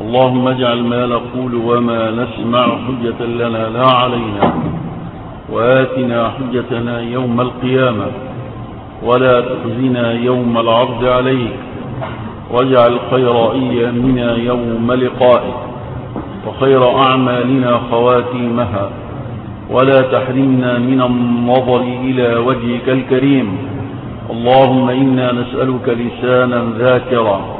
اللهم اجعل ما نقول وما نسمع حجة لنا لا علينا وآتنا حجتنا يوم القيامة ولا تخزنا يوم العرض عليك واجعل خير أيامنا يوم لقائك وخير أعمالنا خواتيمها ولا تحرمنا من النظر إلى وجهك الكريم اللهم إنا نسألك لسانا ذاكرا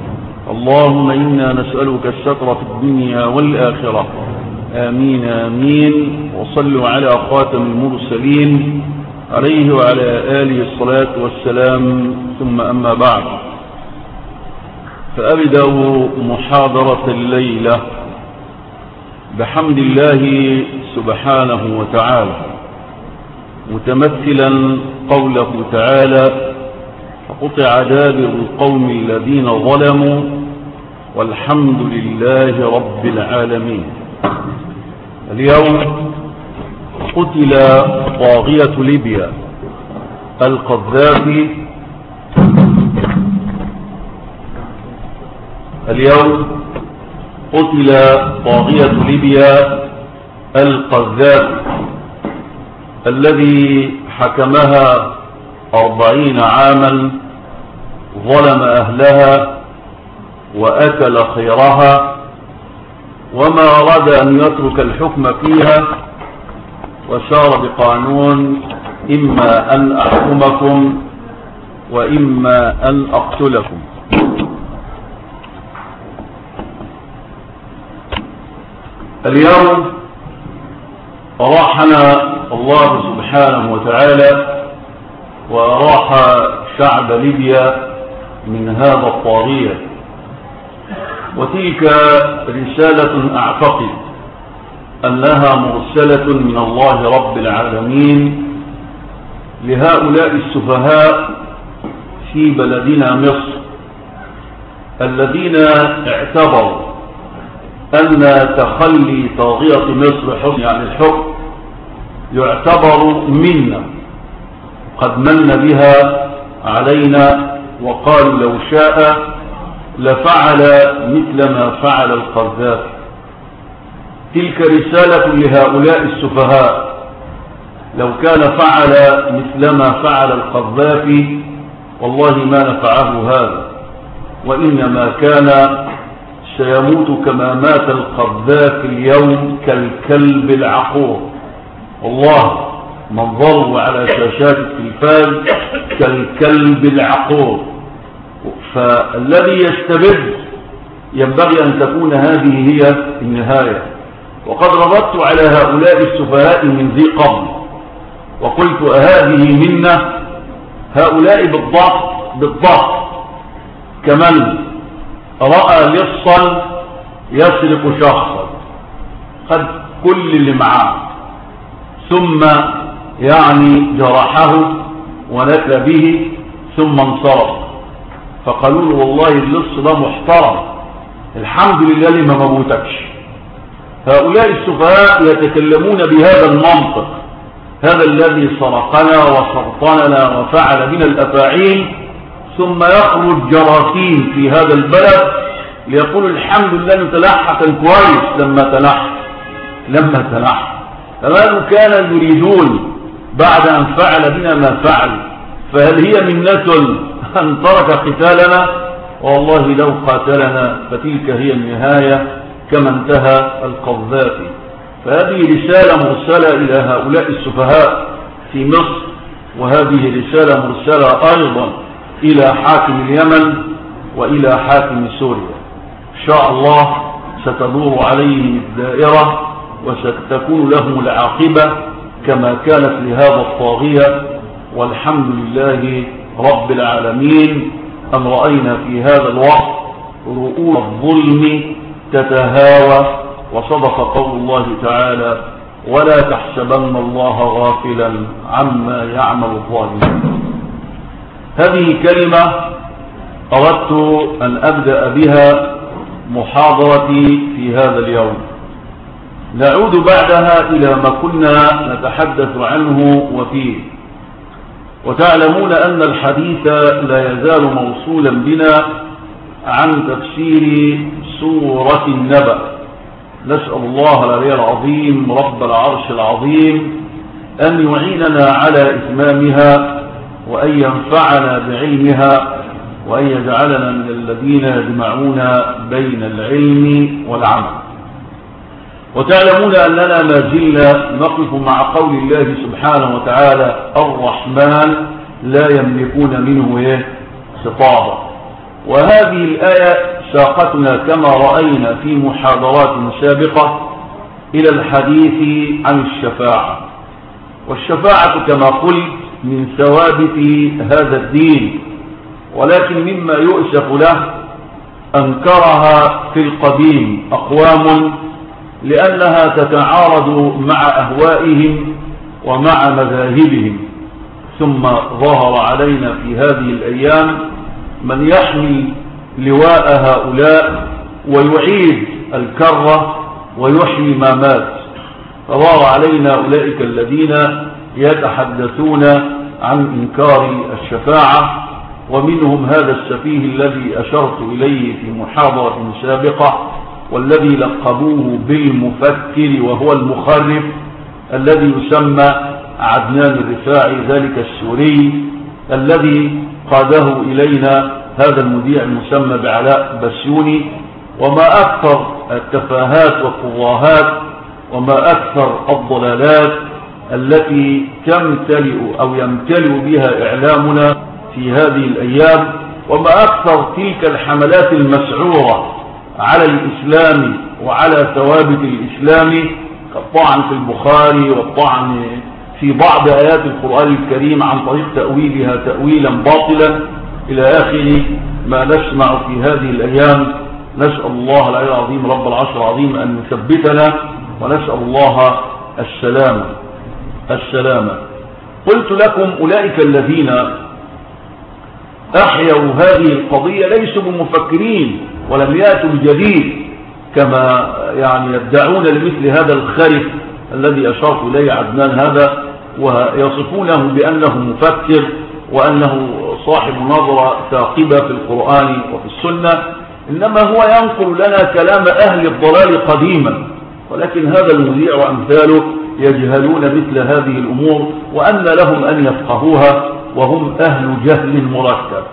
اللهم إنا نسألك الستر في الدنيا والآخرة. آمين آمين. وصلوا على خاتم المرسلين. عليه وعلى آله الصلاة والسلام. ثم أما بعد. فأبدأ محاضرة الليلة. بحمد الله سبحانه وتعالى. متمثلا قوله تعالى فقطع دابر القوم الذين ظلموا والحمد لله رب العالمين. اليوم قتل طاغية ليبيا القذافي. اليوم قتل طاغية ليبيا القذافي الذي حكمها أربعين عاما ظلم أهلها وأكل خيرها وما أراد أن يترك الحكم فيها وسار بقانون إما أن أحكمكم وإما أن أقتلكم. اليوم أراحنا الله سبحانه وتعالى وأراح شعب ليبيا من هذا الطاغية وتلك رسالة أعتقد أنها مرسلة من الله رب العالمين لهؤلاء السفهاء في بلدنا مصر الذين اعتبروا أن تخلي طاغية مصر حسن عن الحكم يعتبر منا. قد من بها علينا وقالوا لو شاء لفعل مثل ما فعل القذافي تلك رسالة لهؤلاء السفهاء. لو كان فعل مثل ما فعل القذافي والله ما نفعه هذا. وإنما كان سيموت كما مات القذافي اليوم كالكلب العقور. والله منظره على شاشات التلفاز كالكلب العقور. فالذي يستبد ينبغي أن تكون هذه هي النهاية. وقد ربطت على هؤلاء السفهاء من ذي قبل وقلت أهذه منا هؤلاء بالضبط بالضبط. كمن رأى لصا يسرق شخصا قد كل اللي معاه. ثم يعني جرحه ونكى به ثم انصرف. فقالوا له والله اللص ده محترم الحمد لله لما ما موتكش؟ هؤلاء السفهاء يتكلمون بهذا المنطق هذا الذي سرقنا وسرطننا وفعل بنا الأفاعيل ثم يخرج جراثيم في هذا البلد ليقول الحمد لله انه تلحى كويس لما تلحى لما تلحى فماذا كان يريدون؟ بعد أن فعل بنا ما فعل. فهل هي منة أن ترك قتالنا؟ والله لو قاتلنا فتلك هي النهاية كما انتهى القذافي فهذه رسالة مرسلة إلى هؤلاء السفهاء في مصر وهذه رسالة مرسلة أيضا إلى حاكم اليمن وإلى حاكم سوريا. إن شاء الله ستدور عليهم الدائرة وستكون لهم العاقبة. كما كانت لهذا الطاغية والحمد لله رب العالمين. أن رأينا في هذا الوقت رؤوس الظلم تتهاوى وصدق قول الله تعالى ولا تحسبن الله غافلا عما يعمل الظالمون. هذه كلمة أردت أن أبدأ بها محاضرتي في هذا اليوم. نعود بعدها إلى ما كنا نتحدث عنه وفيه. وتعلمون أن الحديث لا يزال موصولا بنا عن تفسير سورة النبأ. نسأل الله العلي العظيم رب العرش العظيم أن يعيننا على إتمامها وأن ينفعنا بعلمها وأن يجعلنا من الذين يجمعون بين العلم والعمل. وتعلمون أننا ما زلنا نقف مع قول الله سبحانه وتعالى الرحمن لا يملكون منه إيه؟ خطابا. وهذه الآية ساقتنا كما رأينا في محاضرات سابقة إلى الحديث عن الشفاعة. والشفاعة كما قلت من ثوابت هذا الدين ولكن مما يؤسف له أنكرها في القديم أقوام لأنها تتعارض مع أهوائهم ومع مذاهبهم. ثم ظهر علينا في هذه الأيام من يحمل لواء هؤلاء ويعيد الكرة ويحيي ما مات. فظهر علينا أولئك الذين يتحدثون عن إنكار الشفاعة ومنهم هذا السفيه الذي أشرت إليه في محاضرة سابقة والذي لقبوه بالمفكر وهو المخرف الذي يسمى عدنان الرفاعي ذلك السوري الذي قاده إلينا هذا المذيع المسمى بعلاء بسيوني. وما أكثر التفاهات والقضاهات وما أكثر الضلالات التي تمتلئ أو يمتلئ بها إعلامنا في هذه الأيام وما أكثر تلك الحملات المسعورة على الإسلام وعلى ثوابت الإسلام كالطعن في البخاري والطعن في بعض آيات القرآن الكريم عن طريق تأويلها تأويلا باطلا. إلى آخر ما نسمع في هذه الأيام نسأل الله العلي العظيم رب العرش العظيم أن يثبتنا ونسأل الله السلام السلام. قلت لكم أولئك الذين أحيوا هذه القضية ليسوا بمفكرين. ولم يأتوا بجديد كما يعني يدعون لمثل هذا الخرف الذي أشرت إليه عدنان هذا ويصفونه بأنه مفكر وأنه صاحب نظرة ثاقبة في القرآن وفي السنة. إنما هو ينقل لنا كلام أهل الضلال قديما ولكن هذا المذيع وأمثاله يجهلون مثل هذه الأمور وأن لهم أن يفقهوها وهم أهل جهل مركب.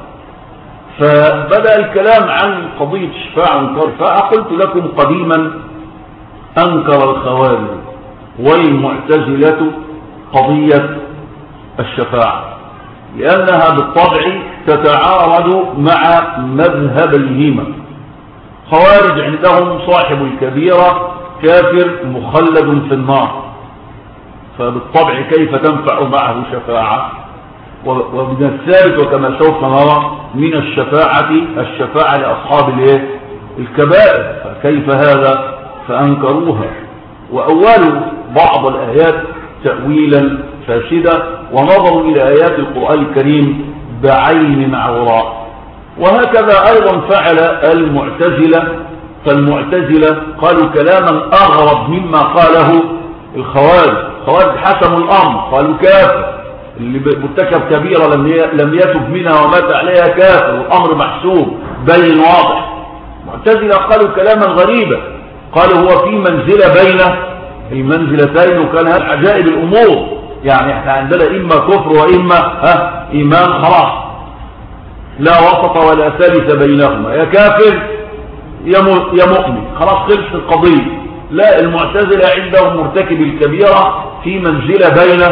فبدأ الكلام عن قضية الشفاعة أنكار فأقلت لكم قديما أنكر الخوارج والمعتزلة قضية الشفاعة لأنها بالطبع تتعارض مع مذهبيهما خوارج عندهم صاحب الكبيرة كافر مخلد في النار فبالطبع كيف تنفع معه شفاعة؟ ومن الثالث وكما سوف نرى من الشفاعة الشفاعة لأصحاب الايه؟ الكبائر. فكيف هذا؟ فأنكروها. وأول بعض الآيات تأويلا فاسدة ونظروا إلى آيات القرآن الكريم بعين عوراء. وهكذا أيضا فعل المعتزلة فالمعتزلة قالوا كلاما أغرب مما قاله الخوارج. الخوارج حسموا الأمر قالوا كافر. اللي مرتكب كبيرة لم لم يتب منها ومات عليها كافر والأمر محسوب بين واضح. معتزلة قالوا كلاما غريبا قالوا هو في منزلة بين المنزلتين وكان هذا عجائب الأمور. يعني إحنا عندنا إما كفر وإما ها إيمان خلاص. لا وسط ولا ثالث بينهما. يا كافر يا مؤمن. خلاص خلص القضية. لا المعتزلة عندهم مرتكب الكبيرة في منزلة بين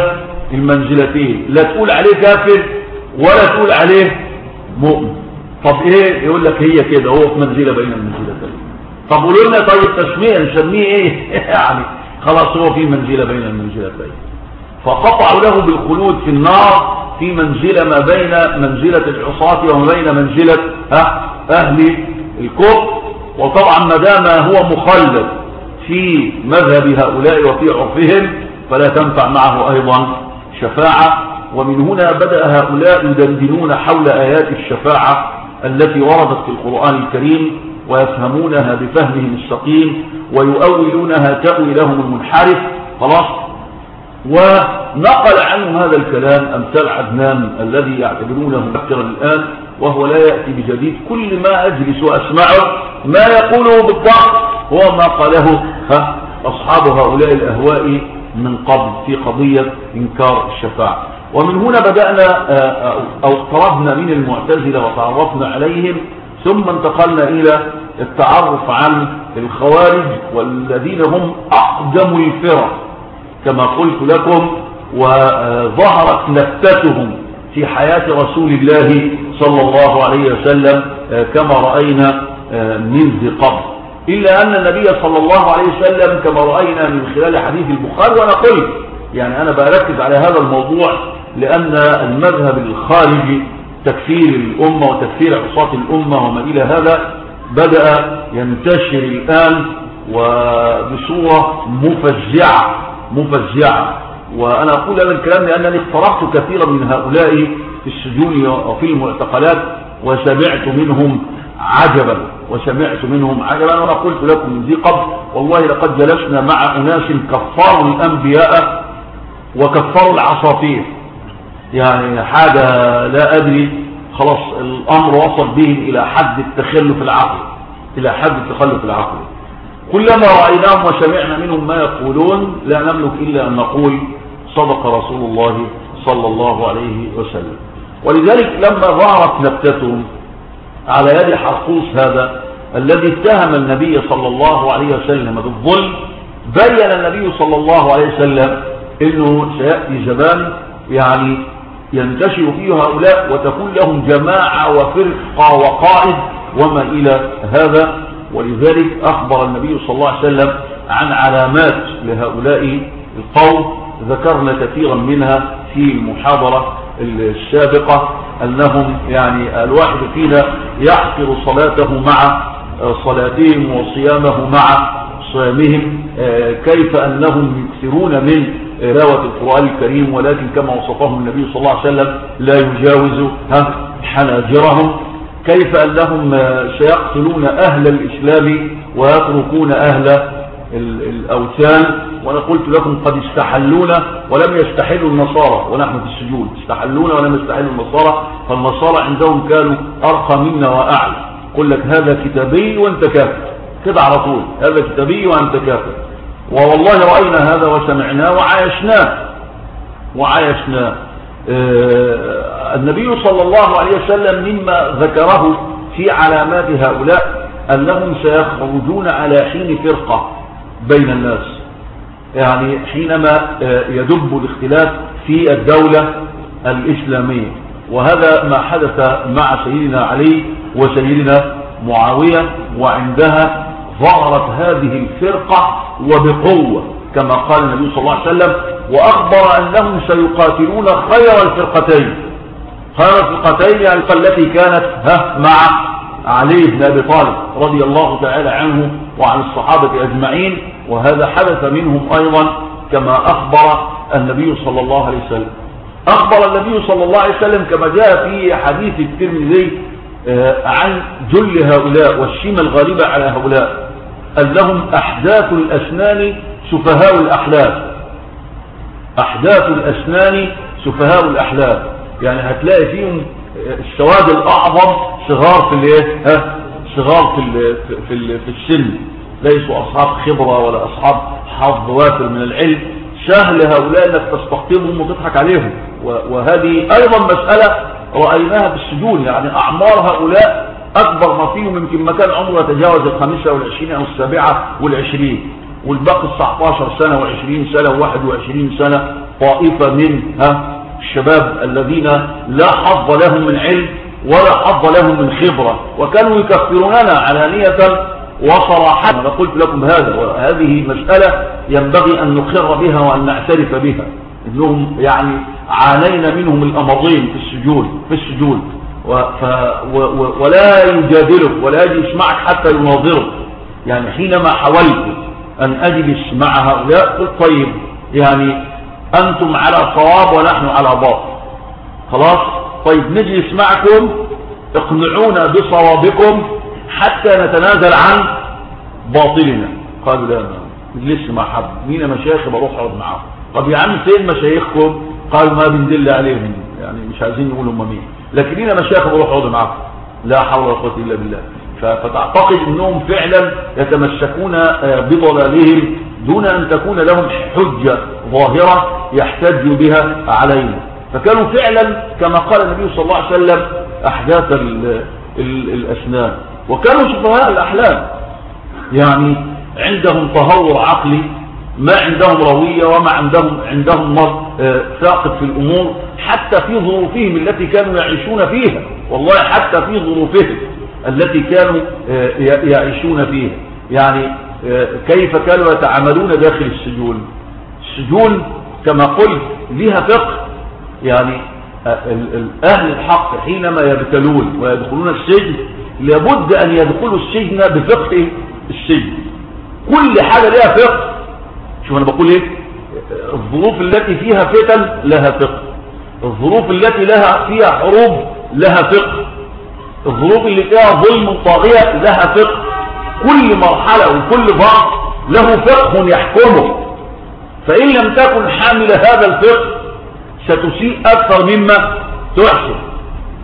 المنزلتين لا تقول عليه كافر ولا تقول عليه مؤمن. طب إيه؟ يقول لك هي كده هو في منزلة بين المنزلتين. طب قولوا لنا طيب تسمية نسميه إيه؟ يعني خلاص هو في منزلة بين المنزلتين. فقطعوا له بالخلود في النار في منزلة ما بين منزلة العصاة وما بين منزلة أهل الكفر. وطبعا ما دام هو مخلد في مذهب هؤلاء وفي عرفهم فلا تنفع معه أيضا شفاعة ومن هنا بدأ هؤلاء يدندنون حول آيات الشفاعة التي وردت في القرآن الكريم ويفهمونها بفهمهم السقيم ويؤولونها تأويلهم المنحرف خلاص؟ ونقل عنه هذا الكلام أمثال عدنان الذي يعتبرونه مفكرا الآن وهو لا يأتي بجديد. كل ما أجلس وأسمعه ما يقوله بالضبط هو ما قاله. أصحاب هؤلاء الأهواء من قبل في قضية إنكار الشفاعة. ومن هنا بدأنا آه، أو اقتربنا من المعتزلة وتعرفنا عليهم ثم انتقلنا إلى التعرف عن الخوارج والذين هم أقدم الفرق كما قلت لكم وظهرت نكتتهم في حياة رسول الله صلى الله عليه وسلم آه، كما رأينا آه، منذ قبل. إلا أن النبي صلى الله عليه وسلم كما رأينا من خلال حديث البخاري وأنا قلت يعني أنا بركز على هذا الموضوع لأن المذهب الخارجي تكفير الأمة وتكفير عصاة الأمة وما إلى هذا بدأ ينتشر الآن وبصورة مفزعة مفزعة. وأنا أقول هذا الكلام لأنني اقترحت كثيرا من هؤلاء في السجون وفي المعتقلات وسمعت منهم عجبا. وسمعت منهم عجبا وأنا قلت لكم من ذي قبل. والله لقد جلسنا مع أناس كفروا الأنبياء وكفروا العصافير. يعني حاجة لا أدري. خلاص الأمر وصل بهم إلى حد التخلف العقلي. إلى حد التخلف العقلي. كلما رأيناهم وسمعنا منهم ما يقولون لا نملك إلا أن نقول صدق رسول الله صلى الله عليه وسلم. ولذلك لما ظهرت نبتتهم على يد حرقوس هذا الذي اتهم النبي صلى الله عليه وسلم بالظلم بين النبي صلى الله عليه وسلم إنه سيأتي زمان يعني ينتشر فيه هؤلاء وتكون لهم جماعة وفرقة وقائد وما إلى هذا. ولذلك أخبر النبي صلى الله عليه وسلم عن علامات لهؤلاء القوم ذكرنا كثيرا منها في المحاضرة السابقة. أنهم يعني الواحد فينا يحقر صلاته مع صلاتهم وصيامه مع صيامهم. آه، كيف أنهم يكثرون من تلاوة القرآن الكريم ولكن كما وصفهم النبي صلى الله عليه وسلم لا يجاوز حناجرهم. كيف أنهم سيقتلون أهل الإسلام ويتركون أهل الأوثان وأنا قلت لكم قد استحلونا ولم يستحلوا النصارى ونحن في السجود. استحلونا ولم يستحلوا النصارى فالنصارى عندهم كانوا أرقى منا وأعلى. قل لك هذا كتابي وأنت كافر. كده على طول هذا كتابي وأنت كافر. ووالله رأينا هذا وسمعناه وعايشناه وعايشناه آه النبي صلى الله عليه وسلم مما ذكره في علامات هؤلاء أنهم سيخرجون على حين فرقة بين الناس. يعني حينما آه يدب الاختلاف في الدولة الإسلامية. وهذا ما حدث مع سيدنا علي وسيدنا معاوية وعندها ظهرت هذه الفرقة وبقوة كما قال النبي صلى الله عليه وسلم وأخبر أنهم سيقاتلون خير الفرقتين. خير الفرقتين يعني التي كانت ها مع علي بن أبي طالب رضي الله تعالى عنه وعن الصحابة أجمعين. وهذا حدث منهم أيضا كما أخبر النبي صلى الله عليه وسلم. أخبر النبي صلى الله عليه وسلم كما جاء في حديث الترمذي آه، عن جل هؤلاء والشيمة الغالبة على هؤلاء أنهم أحداث الأسنان سفهاء الأحلام أحداث الأسنان سفهاء الأحلام يعني هتلاقي فيهم السواد الأعظم صغار في الإيه؟ ها؟ صغار في في في السن. ليسوا أصحاب خبرة ولا أصحاب حظ وافر من العلم. سهل هؤلاء انك تستقطبهم وتضحك عليهم. وهذه أيضا مسألة رأيناها في السجون. يعني أعمار هؤلاء أكبر ما فيهم يمكن ما كان عمره يتجاوز الخامسة والعشرين أو السابعة والعشرين. والباقي 19 سنة و20 سنة و21 سنة طائفة من ها الشباب الذين لا حظ لهم من علم ولا حظ لهم من خبرة. وكانوا يكفروننا علانية وصراحة أنا قلت لكم هذا وهذه مسألة ينبغي أن نقر بها وأن نعترف بها. إنهم يعني عانينا منهم الأمضين في السجون في السجون. و ف و و ولا يجادلك ولا يجي يسمعك حتى يناظرك. يعني حينما حاولت أن أجلس مع هؤلاء قلت طيب يعني أنتم على صواب ونحن على باطل. خلاص؟ طيب نجلس معكم اقنعونا بصوابكم حتى نتنازل عن باطلنا. قالوا لا نجلس مع حد مين مشايخ؟ بروح اقعد معاهم. طب يا عم فين مشايخكم؟ قالوا ما بندل عليهم. يعني مش عايزين نقول هم مين. لكن لينا مشايخ بروح اقعد معاهم لا حول ولا قوة إلا بالله. فتعتقد إنهم فعلا يتمسكون آه، بضلالهم دون أن تكون لهم حجة ظاهرة يحتج بها علينا فكانوا فعلا كما قال النبي صلى الله عليه وسلم أحداث الأسنان. وكانوا سفهاء الأحلام. يعني عندهم تهور عقلي ما عندهم روية وما عندهم عندهم آه، ثاقب في الأمور حتى في ظروفهم التي كانوا يعيشون فيها. والله حتى في ظروفهم التي كانوا آه، يعيشون فيها. يعني آه، كيف كانوا يتعاملون داخل السجون؟ السجون كما قلت لها فقه. يعني أهل الحق حينما يبتلون ويدخلون السجن لابد أن يدخلوا السجن بفقه السجن. كل حاجة لها فقه. شوف أنا بقول إيه؟ الظروف التي فيها فتن لها فقه. الظروف التي لها فيها حروب لها فقه. الظروف اللي فيها ظلم طاغية لها فقه. كل مرحلة وكل ضغط له فقه يحكمه. فإن لم تكن حامل هذا الفقه ستسيء أكثر مما تحسن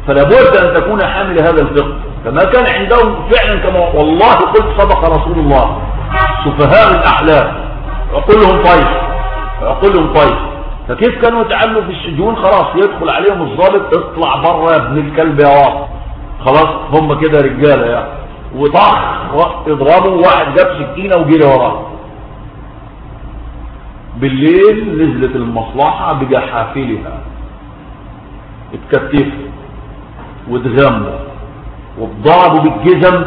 فلا بد أن تكون حامل هذا الفقه. فما كان عندهم فعلا كما والله قلت صدق رسول الله. سفهاء الأحلام عقولهم طيب. عقولهم طيب. فكيف كانوا يتعاملوا في السجون؟ خلاص يدخل عليهم الضابط اطلع بره يا ابن الكلب يا واطي خلاص هم كده رجاله يعني وطخ اضربوا واحد جاب سكينة وجري وراه. بالليل نزلت المصلحة بجحافلها اتكتفوا واتغموا واتضربوا بالجزم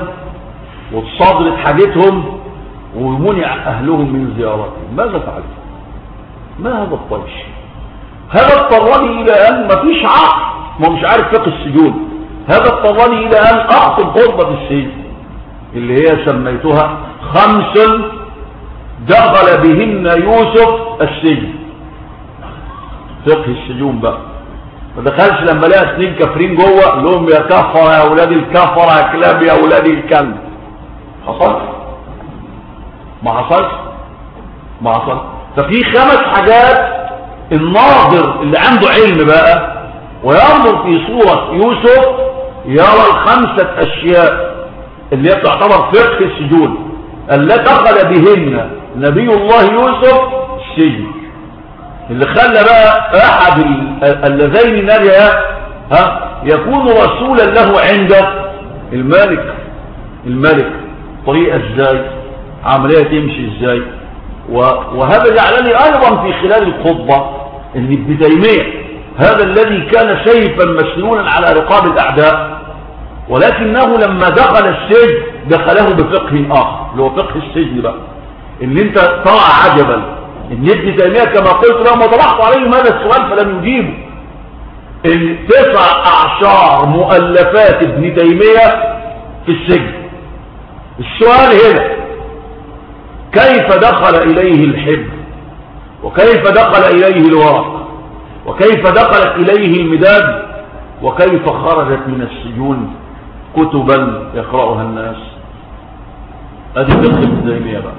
واتصادرت حاجتهم ومنع أهلهم من زيارتهم. ماذا فعلت؟ ما هذا الطيش هذا اضطرني إلى أن ما فيش عقل ما مش عارف فقه السجون. هذا اضطرني إلى أن أخطب خطبة السجن اللي هي سميتها خمس دخل بهن يوسف السجن. فقه السجون بقى. ما دخلش لما لقى اثنين كافرين جوه لهم يا كفر يا أولاد الكفر يا كلاب يا أولاد الكلب. حصل؟ ما حصلش؟ ما حصل. ففي خمس حاجات الناظر اللي عنده علم بقى وينظر في صورة يوسف يرى الخمسة أشياء اللي هي تعتبر فقه السجون التي دخل بهن نبي الله يوسف السجن. اللي خلى بقى أحد اللذين نريا ها يكون رسولا له عند الملك. الملك. طريقة إزاي؟ عملية تمشي إزاي؟ وهذا جعلني أيضا في خلال الخطبة إن ابن تيمية هذا الذي كان سيفا مسنونا على رقاب الأعداء ولكنه لما دخل السجن دخله بفقه آخر اللي هو فقه السجن بقى. إن أنت ترى عجبا إن ابن تيمية كما قلت لما طرحت عليه هذا السؤال فلم يجيبه إن تسع أعشار مؤلفات ابن تيمية في السجن. السؤال هنا كيف دخل إليه الحب وكيف دخل إليه الورق؟ وكيف دخلت إليه المداد؟ وكيف خرجت من السجون كتبا يقرأها الناس؟ هذه فقه ابن تيمية بقى.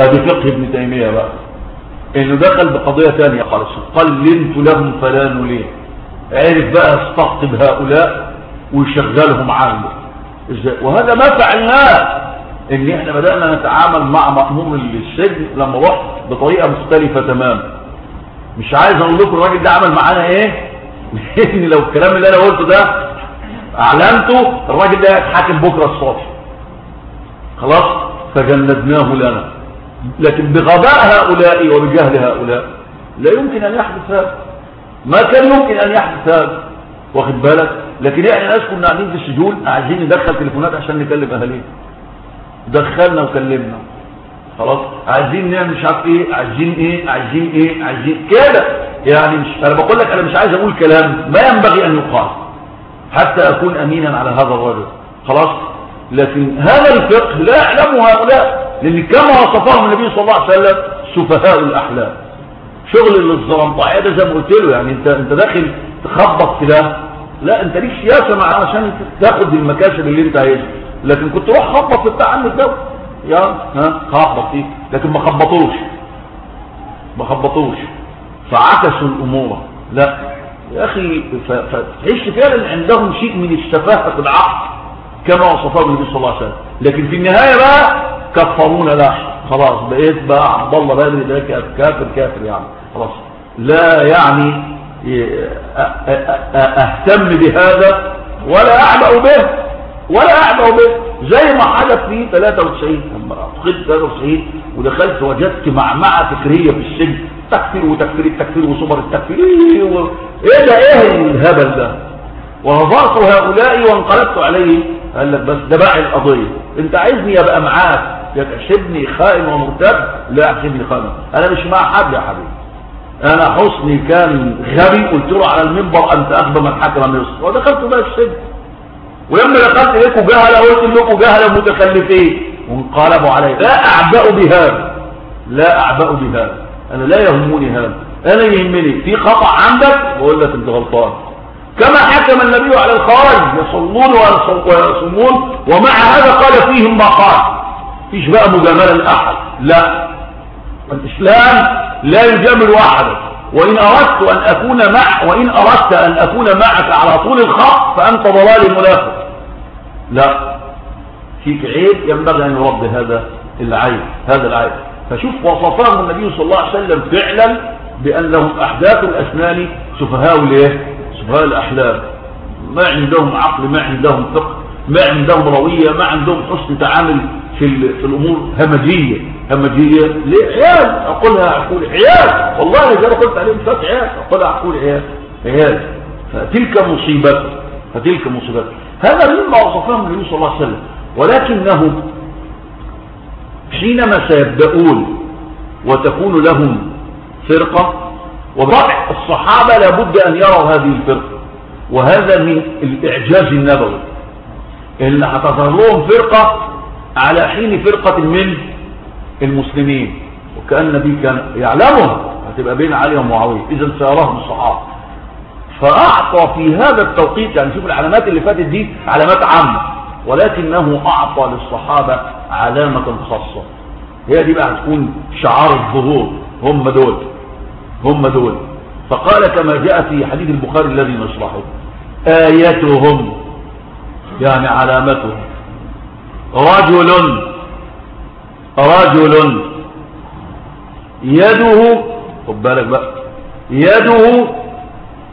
ادي فقه ابن تيمية بقى. إنه دخل بقضية تانية خالص. قلنت لهم فلا نليه عرف بقى استقطب هؤلاء ويشغلهم عنه إزاي؟ وهذا ما فعلناه. إن إحنا بدأنا نتعامل مع مأمور السجن لما رحت بطريقة مختلفة تماما. مش عايز أقول لكم الراجل ده عمل معانا إيه؟ لأن لو الكلام اللي أنا قلته ده أعلنته الراجل ده هيتحاكم بكرة الصبح. خلاص؟ فجندناه لنا. لكن بغباء هؤلاء وبجهل هؤلاء لا يمكن أن يحدث هذا. ما كان يمكن أن يحدث هذا. واخد بالك؟ لكن إحنا ناس كنا قاعدين في السجون عايزين ندخل تليفونات عشان نكلم أهالينا. دخلنا وكلمنا. خلاص؟ عايزين نعمل مش عارف إيه عايزين إيه عايزين إيه عايزين كده. يعني مش أنا بقول لك أنا مش عايز أقول كلام ما ينبغي أن يقال. حتى أكون أمينا على هذا الرجل. خلاص؟ لكن هذا الفقه لا يعلمه هؤلاء. لأن كما وصفهم النبي صلى الله عليه وسلم سفهاء الأحلام. شغل الزرنطاعيه ده زي ما قلت له يعني انت أنت داخل تخبط في ده لا أنت ليك سياسة معاه عشان تاخد المكاسب اللي أنت عايزها. لكن كنت روح خبط في بتاع عم الدولة يا ها خبط فيه لكن ما خبطوش. ما خبطوش. فعكسوا الأمور. لا. يا أخي فتحس فعلا عندهم شيء من السفاهه في العقل كما وصفه النبي صلى الله عليه وسلم. لكن في النهاية بقى كفرونا لا. خلاص بقيت بقى عبد الله بقى ده كافر كافر يعني. خلاص. لا يعني أهتم بهذا ولا أعبأ به ولا أعبأ به. زي ما حدث في 93 لما دخلت 93 ودخلت وجدت معمعة فكرية في السجن. تكفير وتكفير التكفير وصبر التكفير. إيه, إيه ده؟ إيه الهبل ده؟ ونظرت هؤلاء وانقلبت عليه قال لك بس ده باعي القضية. أنت عايزني أبقى معاك؟ يا تحسبني خائن ومرتد لا احسبني خائن. أنا مش مع حد يا حبيبي. أنا حسني كان غبي قلت له على المنبر أنت اغبى من حكم مصر. ودخلت بقى السجن ولما دخلت اليكم جهلة قلت لكم جهلة متخلفين. وانقلبوا علي. لا أعبأ بهذا. لا أعبأ بهذا. أنا لا يهمني هذا. أنا يهمني. في خطأ عندك؟ بقول لك أنت غلطان. كما حكم النبي على الخوارج يصلون ويصومون ومع هذا قال فيهم ما قال. فيش بقى مجاملة لأحد لا. الإسلام لا يجامل احدا وإن أردت أن أكون مع وإن أردت أن أكون معك على طول الخط فأنت ضلال منافق. لا. فيك عيب ينبغي أن يرد هذا العيب هذا العيب. فشوف وصفهم النبي صلى الله عليه وسلم فعلا بانهم أحداث الأسنان سفهاء الايه سفهاء الأحلام. ما عندهم عقل ما عندهم فقه ما عندهم روية ما عندهم حسن تعامل في, في الأمور همجية همجية ليه عيال اقولها أقول عيال. والله إذا قلت عليهم فات عيال أقولها أقول عيال عيال. فتلك مصيبته فتلك مصيبته هذا مما وصفهم النبي صلى الله عليه وسلم. ولكنه حينما سيبدأون وتكون لهم فرقة وبطع الصحابة لابد أن يروا هذه الفرقة. وهذا من الإعجاز النبوي إن هتظهر لهم فرقة على حين فرقة من المسلمين. وكأن النبي كان يعلمها هتبقى بين علي ومعاوية. إذا سيراهم الصحابة فأعطى في هذا التوقيت يعني شوف العلامات اللي فاتت دي علامات عامة. ولكنه أعطى للصحابة علامة خاصة. هي دي بقى هتكون شعار الظهور. هم دول. هم دول. فقال كما جاء في حديث البخاري الذي نشرحه آيتهم يعني علامتهم. رجل رجل. يده خد بالك بقى. يده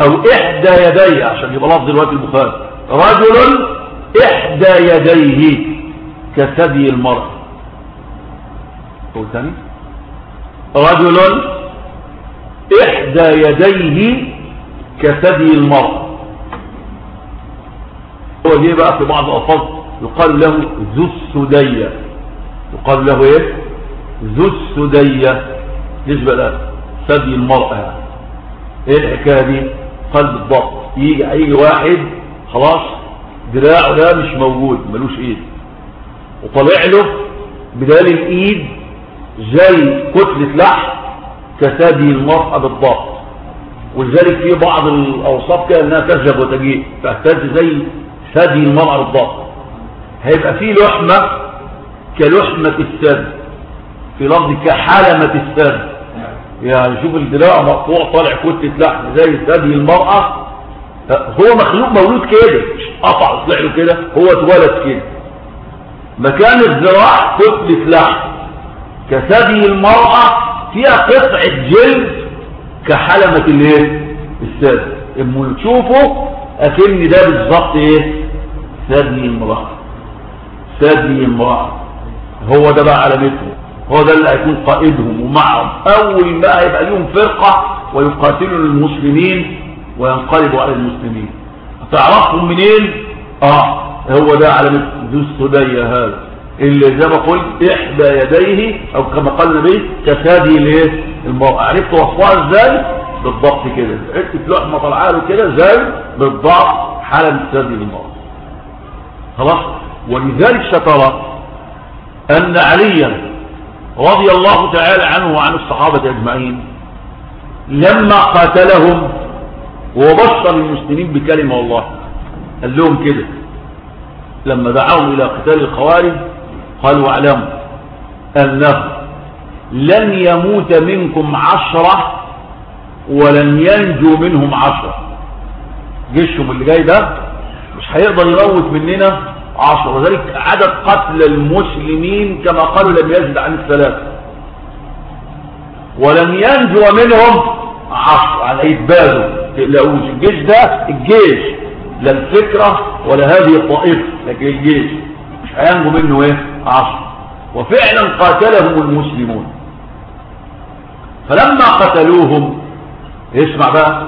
أو إحدى يديه عشان يبقى لفظ دلوقتي البخاري. رجل إحدى يديه كثدي المرء. قول ثاني رجل إحدى يديه كثدي المرء. هو دي بقى في بعض الألفاظ. يقال له ذو السدية. يقال له إيه؟ ذو السدية. ليش بقى؟ ثدي المرأة. يعني إيه الحكاية دي؟ قال بالضبط يجي اي واحد خلاص دراعه ده مش موجود ملوش إيد. وطلع له بدال الإيد زي كتلة لحم كثدي المرأة بالضبط. ولذلك في بعض الأوصاف كده انها تذهب وتجيء. تهتز زي ثدي المرأة بالضبط. هيبقى في لحمة كلحمة الثدي في لفظ كحلمة الثدي يعني شوف الدراع مقطوع طالع كتلة لحم زي ثدي المرأة. هو مخلوق مولود كده مش قطع طلع له كده هو اتولد كده. مكان الذراع كتلة لحم. كثدي المرأة فيها قطعة جلد كحلمة الايه؟ الثدي إما تشوفه أكن ده بالظبط إيه؟ ثدي المرأة. ثدي المرأة هو ده بقى علامته هو ده اللي هيكون قائدهم ومعهم. أول ما هيبقى ليهم فرقة ويقاتلوا المسلمين وينقلبوا على المسلمين. تعرفهم منين؟ آه هو ده على ذو السدية هذا. اللي زي ما قلت إحدى يديه أو كما قال النبي كثادي الايه المرأة. عرفت وصفها إزاي؟ بالضبط كده. عرفت لحمة طلعها له كده زي بالضبط. حالة ثدي المرأة خلاص؟ ولذلك سترى أن عليا رضي الله تعالى عنه وعن الصحابة أجمعين لما قاتلهم وبشر المسلمين بكلمة الله قال لهم كده لما دعاهم إلى قتال الخوارج قالوا اعلموا أنه لن يموت منكم عشرة ولن ينجو منهم عشرة جيشهم اللي جاي ده مش هيقدر يموت مننا عشرة ذلك عدد قتل المسلمين كما قالوا لم يزد عن الثلاثة. ولن ينجو منهم عشرة على إتباده تقلقوش الجيش ده الجيش لا الفكرة ولا هذه الطائفة لكن الجيش مش هينجو منه إيه؟ عشر. وفعلا قاتلهم المسلمون. فلما قتلوهم اسمع بقى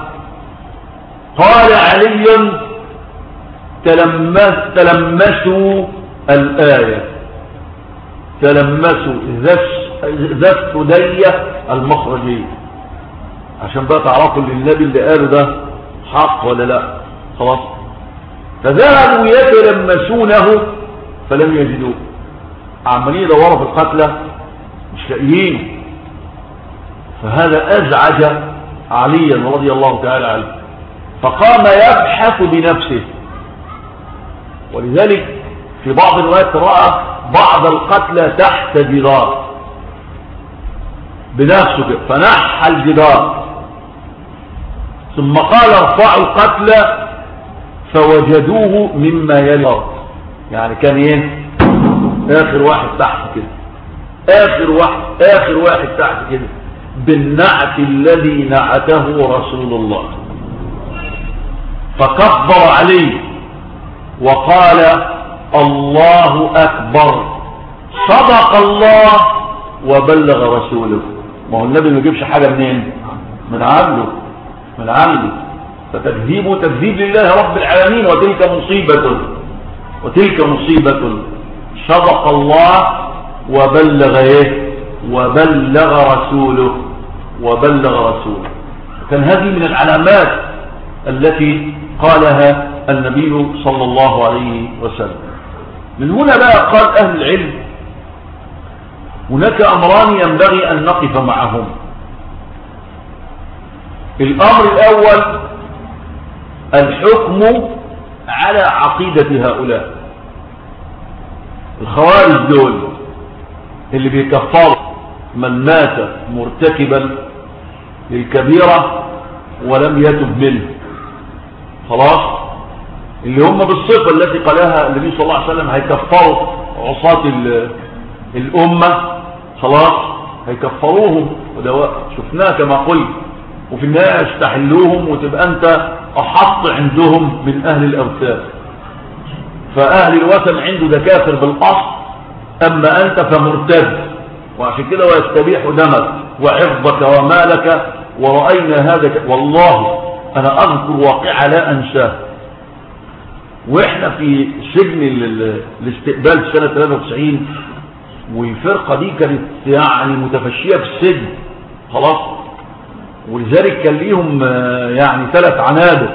قال علي تلمس تلمسوا الآية. تلمسوا ذا السدية المخرجية عشان بقى تعرفوا إن النبي اللي قاله ده حق ولا لأ. خلاص. فذهبوا يتلمسونه فلم يجدوه. عمالين يدوروا في القتلى مش لاقيين فهذا أزعج عليا رضي الله تعالى عنه. فقام يبحث بنفسه. ولذلك في بعض الروايات راى بعض القتلى تحت جدار. بنفسه فنحى الجدار. ثم قال ارفعوا القتلى فوجدوه مما يلي يعني كان إيه؟ آخر واحد تحت كده. آخر واحد آخر واحد تحت كده. بالنعت الذي نعته رسول الله. فكبر عليه. وقال الله أكبر. صدق الله وبلغ رسوله. ما هو النبي ما يجيبش حاجة منين؟ من عنده من عنده فتكذيبه تكذيب لله رب العالمين وتلك مصيبة. وتلك مصيبة. صدق الله وبلغ إيه؟ وبلغ رسوله. وبلغ رسوله. كان هذه من العلامات التي قالها النبي صلى الله عليه وسلم. من هنا بقى قال أهل العلم هناك أمران ينبغي أن نقف معهم. الأمر الأول الحكم على عقيدة هؤلاء. الخوارج دول اللي بيكفروا من مات مرتكبا للكبيرة ولم يتب منه. خلاص؟ اللي هم بالصفة التي قالها النبي صلى الله عليه وسلم هيكفروا عصاة الأمة خلاص؟ هيكفروهم. وده شفناه كما قلت. وفي النهاية يستحلوهم وتبقى أنت أحط عندهم من أهل الأوثان. فأهل الوثن عنده ده كافر بالأصل أما أنت فمرتد. وعشان كده ويستبيح دمك وعرضك ومالك ورأينا هذا والله أنا أذكر واقعة لا أنساه. وإحنا في سجن الاستقبال سنة 93 والفرقة دي كانت يعني متفشية في السجن. خلاص. ولذلك كان ليهم يعني ثلاث عنابر.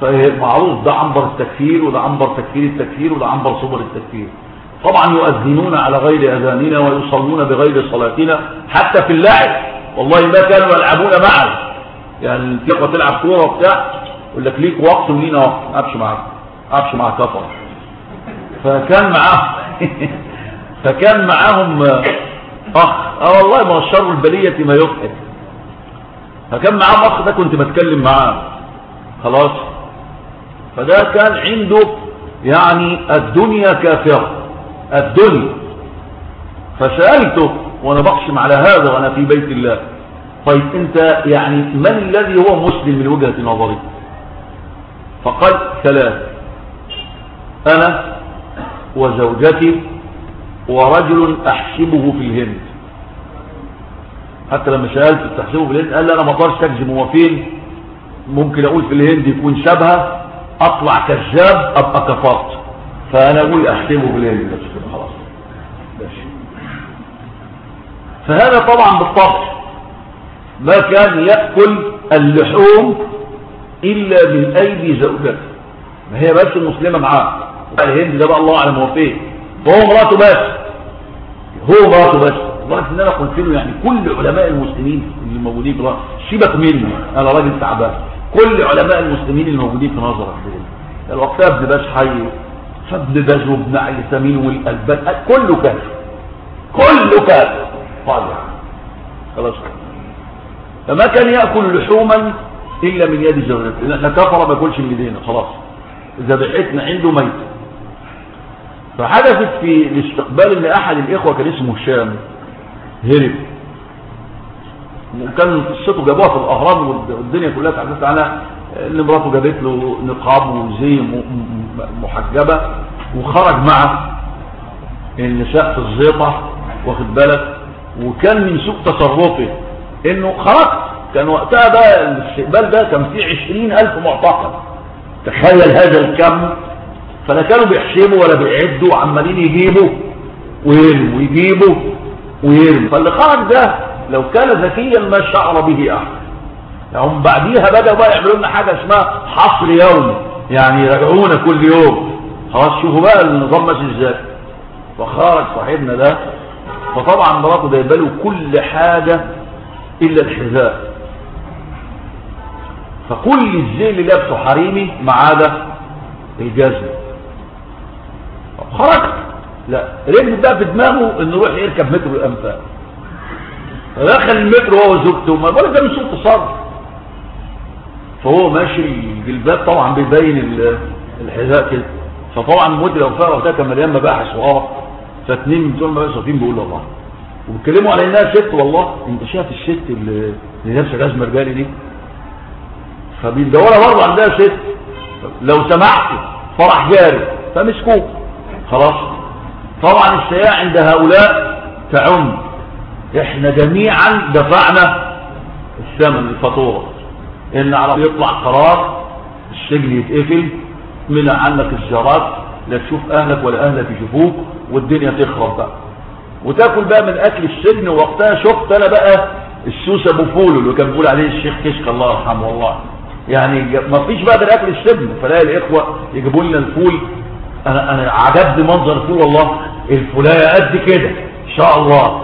فمعروف ده عنبر التكفير وده عنبر تكفير التكفير وده عنبر صبر التكفير. طبعا يؤذنون على غير أذاننا ويصلون بغير صلاتنا حتى في اللعب. والله ما كانوا يلعبون معنا يعني الفرقة تلعب كورة وبتاع يقول لك ليك وقت ولينا وقت ما معاك. أبش مع كفر. فكان معاهم فكان معاهم أخ. آه والله ما الشر البلية ما يضحك فكان معاه أخ ده كنت بتكلم معاه. خلاص. فده كان عنده يعني الدنيا كافرة. الدنيا. فسألته وأنا بقسم على هذا وأنا في بيت الله. طيب أنت يعني من الذي هو مسلم من وجهة نظري؟ فقال ثلاث أنا وزوجتي ورجل أحسبه في الهند. حتى لما سألت تحسبه في الهند قال لي أنا ما أقدرش اكذب هو فين؟ ممكن أقول في الهند يكون شبهة أطلع كذاب أبقى كفرت. فأنا أقول أحسبه في الهند. خلاص. فهذا طبعا بالطبع. ما كان يأكل اللحوم إلا من أيدي زوجته. ما هي بس المسلمة معاه. الهند ده بقى الله أعلم هو فين فهو مراته بس هو مراته بس لدرجه إن أنا قلت له يعني كل علماء المسلمين اللي موجودين في سيبك مني. أنا راجل تعبان. كل علماء المسلمين اللي موجودين في نظرك دول الوقتها ابن باش حي فابن باز وابن عيسامين والألبان كله كافر كله كافر طالع خلاص. فما كان يأكل لحوما إلا من يد زوجته لأن كفر ما يأكلش من إيدينا. خلاص. ذبيحتنا عنده ميته فحدثت في الاستقبال إن أحد الإخوة كان اسمه هشام هرب. وكان قصته جابوها في الأهرام والدنيا كلها تحدثت عنها إن مراته جابت له نقاب وزي محجبة وخرج مع النساء في الزيطة واخد بالك؟ وكان من سوء تصرفه إنه خرجت. كان وقتها بقى الاستقبال ده كان فيه عشرين ألف معتقل تخيل هذا الكم. فلا كانوا بيحسبوا ولا بيعدوا عمالين يجيبوا ويرموا ويجيبوا ويرموا. فاللي خرج ده لو كان ذكيا ما شعر به أحد. يعني هم بعديها بدأوا بقى يعملوا لنا حاجة اسمها حصر يومي. يعني يراجعونا كل يوم. خلاص شوفوا بقى النظام ماشي إزاي. فخرج صاحبنا ده فطبعا مراته جايبة له كل حاجة إلا الحذاء. فكل الزي اللي لابسه حريمي ما عدا الجزم. خرج لا رجل بقى في دماغه إنه يروح يركب مترو الأنفاق. دخل المترو هو وزوجته ما بقول ده سوء تصرف فهو ماشي الجلباب طبعا بيبين الحذاء كده. فطبعا مدير الأنفاق وقتها كان مليان مباحث واه فاتنين من بتوع المباحث واقفين بيقولوا الله. وبيتكلموا على إنها ست والله أنت شايف الست اللي لابسه جزمه رجالي دي؟ فبيدورها برضه عندها ست. لو سمحت فرح جاري فمسكوه. خلاص؟ طبعا السياء عند هؤلاء تعم. إحنا جميعا دفعنا الثمن الفاتوره إن على يطلع قرار السجن يتقفل منع عنك الزيارات لا تشوف أهلك ولا أهلك يشوفوك والدنيا تخرب بقى. وتاكل بقى من أكل السجن وقتها شفت أنا بقى السوس أبو فول اللي كان بيقول عليه الشيخ كشك الله يرحمه والله. يعني ما فيش بقى غير أكل السجن فلاقي الإخوة يجيبوا لنا الفول أنا أنا عجبني منظر الفول والله الفولايه قد كده إن شاء الله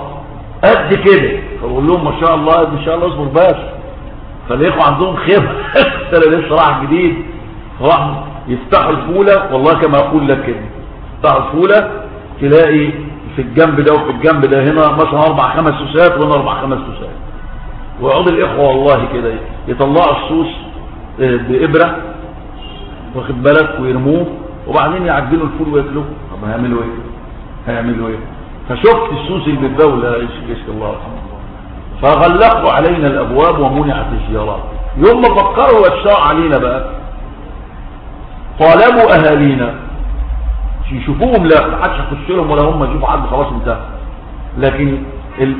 قد كده. فبقول لهم ما شاء الله إن شاء الله اصبر بس. فالإخوة عندهم خبرة أنا لسه راح جديد راح يفتحوا الفولة والله كما أقول لك كده. يفتحوا الفولة تلاقي في الجنب ده وفي الجنب ده هنا مثلا أربع خمس سوسات وهنا أربع خمس سوسات. ويقعد الإخوة والله كده يطلعوا السوس بإبرة واخد بالك ويرموه. وبعدين يعجلوا الفول وياكلوه. طب هيعملوا إيه؟ هيعملوا إيه؟ فشفت السوس اللي بالدولة إيش الله فغلقوا علينا الأبواب ومنعت الزيارات. يوم ما فكروا واشتاع علينا بقى طالبوا أهالينا. يشوفوهم لا حدش يخش لهم ولا هم يشوفوا حد خلاص انتهى. لكن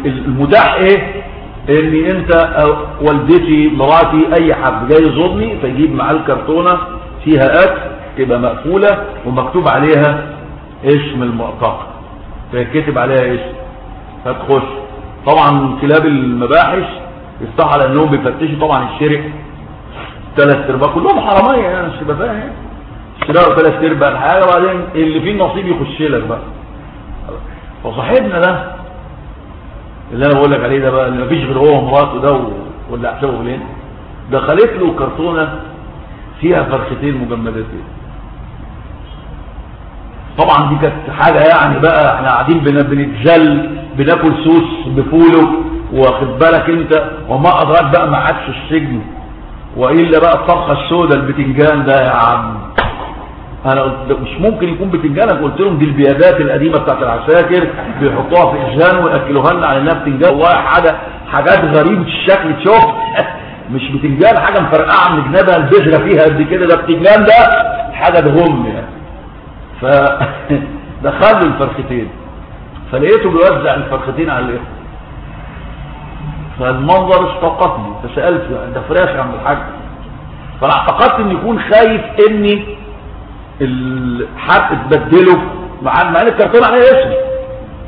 المتاح إيه؟ ان انت والدتي مراتي اي حد جاي يزورني فيجيب معاه الكرتونة فيها أكل تبقى مقفولة ومكتوب عليها اسم المعتقل فيكتب عليها اسم. فتخش طبعا كلاب المباحث يفتحوا على إنهم بيفتشوا طبعا الشرق. ثلاث أرباع كلهم حرامية يعني مش تبقى فاهم. اشتراوا ثلاث أرباع الحاجة. وبعدين اللي فيه نصيب يخش لك بقى. فصاحبنا ده اللي أنا بقول لك عليه ده بقى اللي مفيش غير هو ومراته ده واللي أحسبه فين دخلت له كرتونة فيها فرختين مجمدتين. طبعا دي كانت حاجة يعني بقى إحنا قاعدين بنتجل بناكل سوس بفوله واخد بالك أنت؟ وما أدراك بقى ما عادش السجن. وإلا بقى الطبخة السوداء البتنجان ده يا عم. أنا قلت مش ممكن يكون بتنجان أنا قلت لهم دي البيادات القديمة بتاعت العساكر بيحطوها في اجزان ويأكلوها لنا على إنها بتنجان. والله حاجة حاجات غريبة الشكل. تشوف مش بتنجان حاجة مفرقعة من جنابها البذرة فيها قد كده. ده بتنجان ده حاجة تهم يعني ف دخلوا الفرختين فلقيته بيوزع الفرختين على الإخوة. فالمنظر استوقفني فسألت أنت فراش يا عم الحاج؟ فأنا اعتقدت ان يكون خايف إني الحق تبدله مع مع إن الكرتون عليه اسم.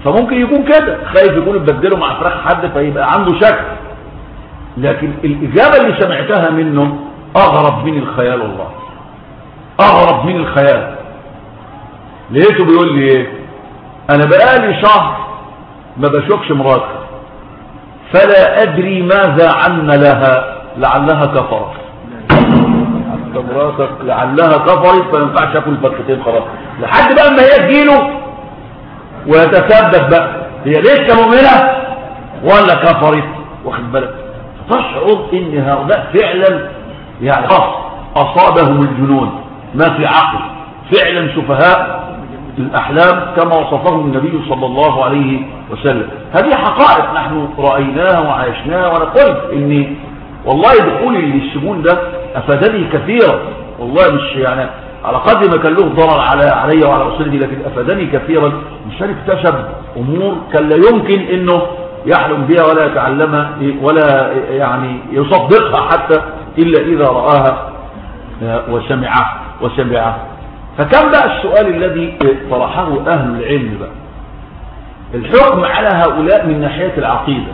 فممكن يكون كده خايف يكون اتبدله مع فراخ حد فيبقى عنده شك. لكن الإجابة اللي سمعتها منه أغرب من الخيال والله. أغرب من الخيال. لقيته بيقول لي إيه؟ أنا بقالي شهر ما بشوفش مراتي. فلا أدري ماذا عنا لها لعلها كفرت. مراتك؟ لعلها كفرت فما ينفعش آكل فتحتين خلاص. لحد بقى ما هي تجيله ويتسبب بقى هي لسه مؤمنة ولا كفرت؟ واخد بالك؟ تشعر إن هؤلاء فعلا يعني أصابهم الجنون. ما في عقل. فعلا سفهاء الأحلام كما وصفهم النبي صلى الله عليه وسلم. هذه حقائق نحن رأيناها وعايشناها وأنا قلت إني والله دخولي للسجون ده أفادني كثيرا. والله مش يعني على قدر ما كان له ضرر على علي وعلى أسرتي لكن أفادني كثيرا. مشان اكتشف أمور كان لا يمكن إنه يحلم بها ولا يتعلمها ولا يعني يصدقها حتى إلا إذا رآها وسمعها وسمعها فكم بقى السؤال الذي طرحه أهل العلم بقى؟ الحكم على هؤلاء من ناحية العقيدة.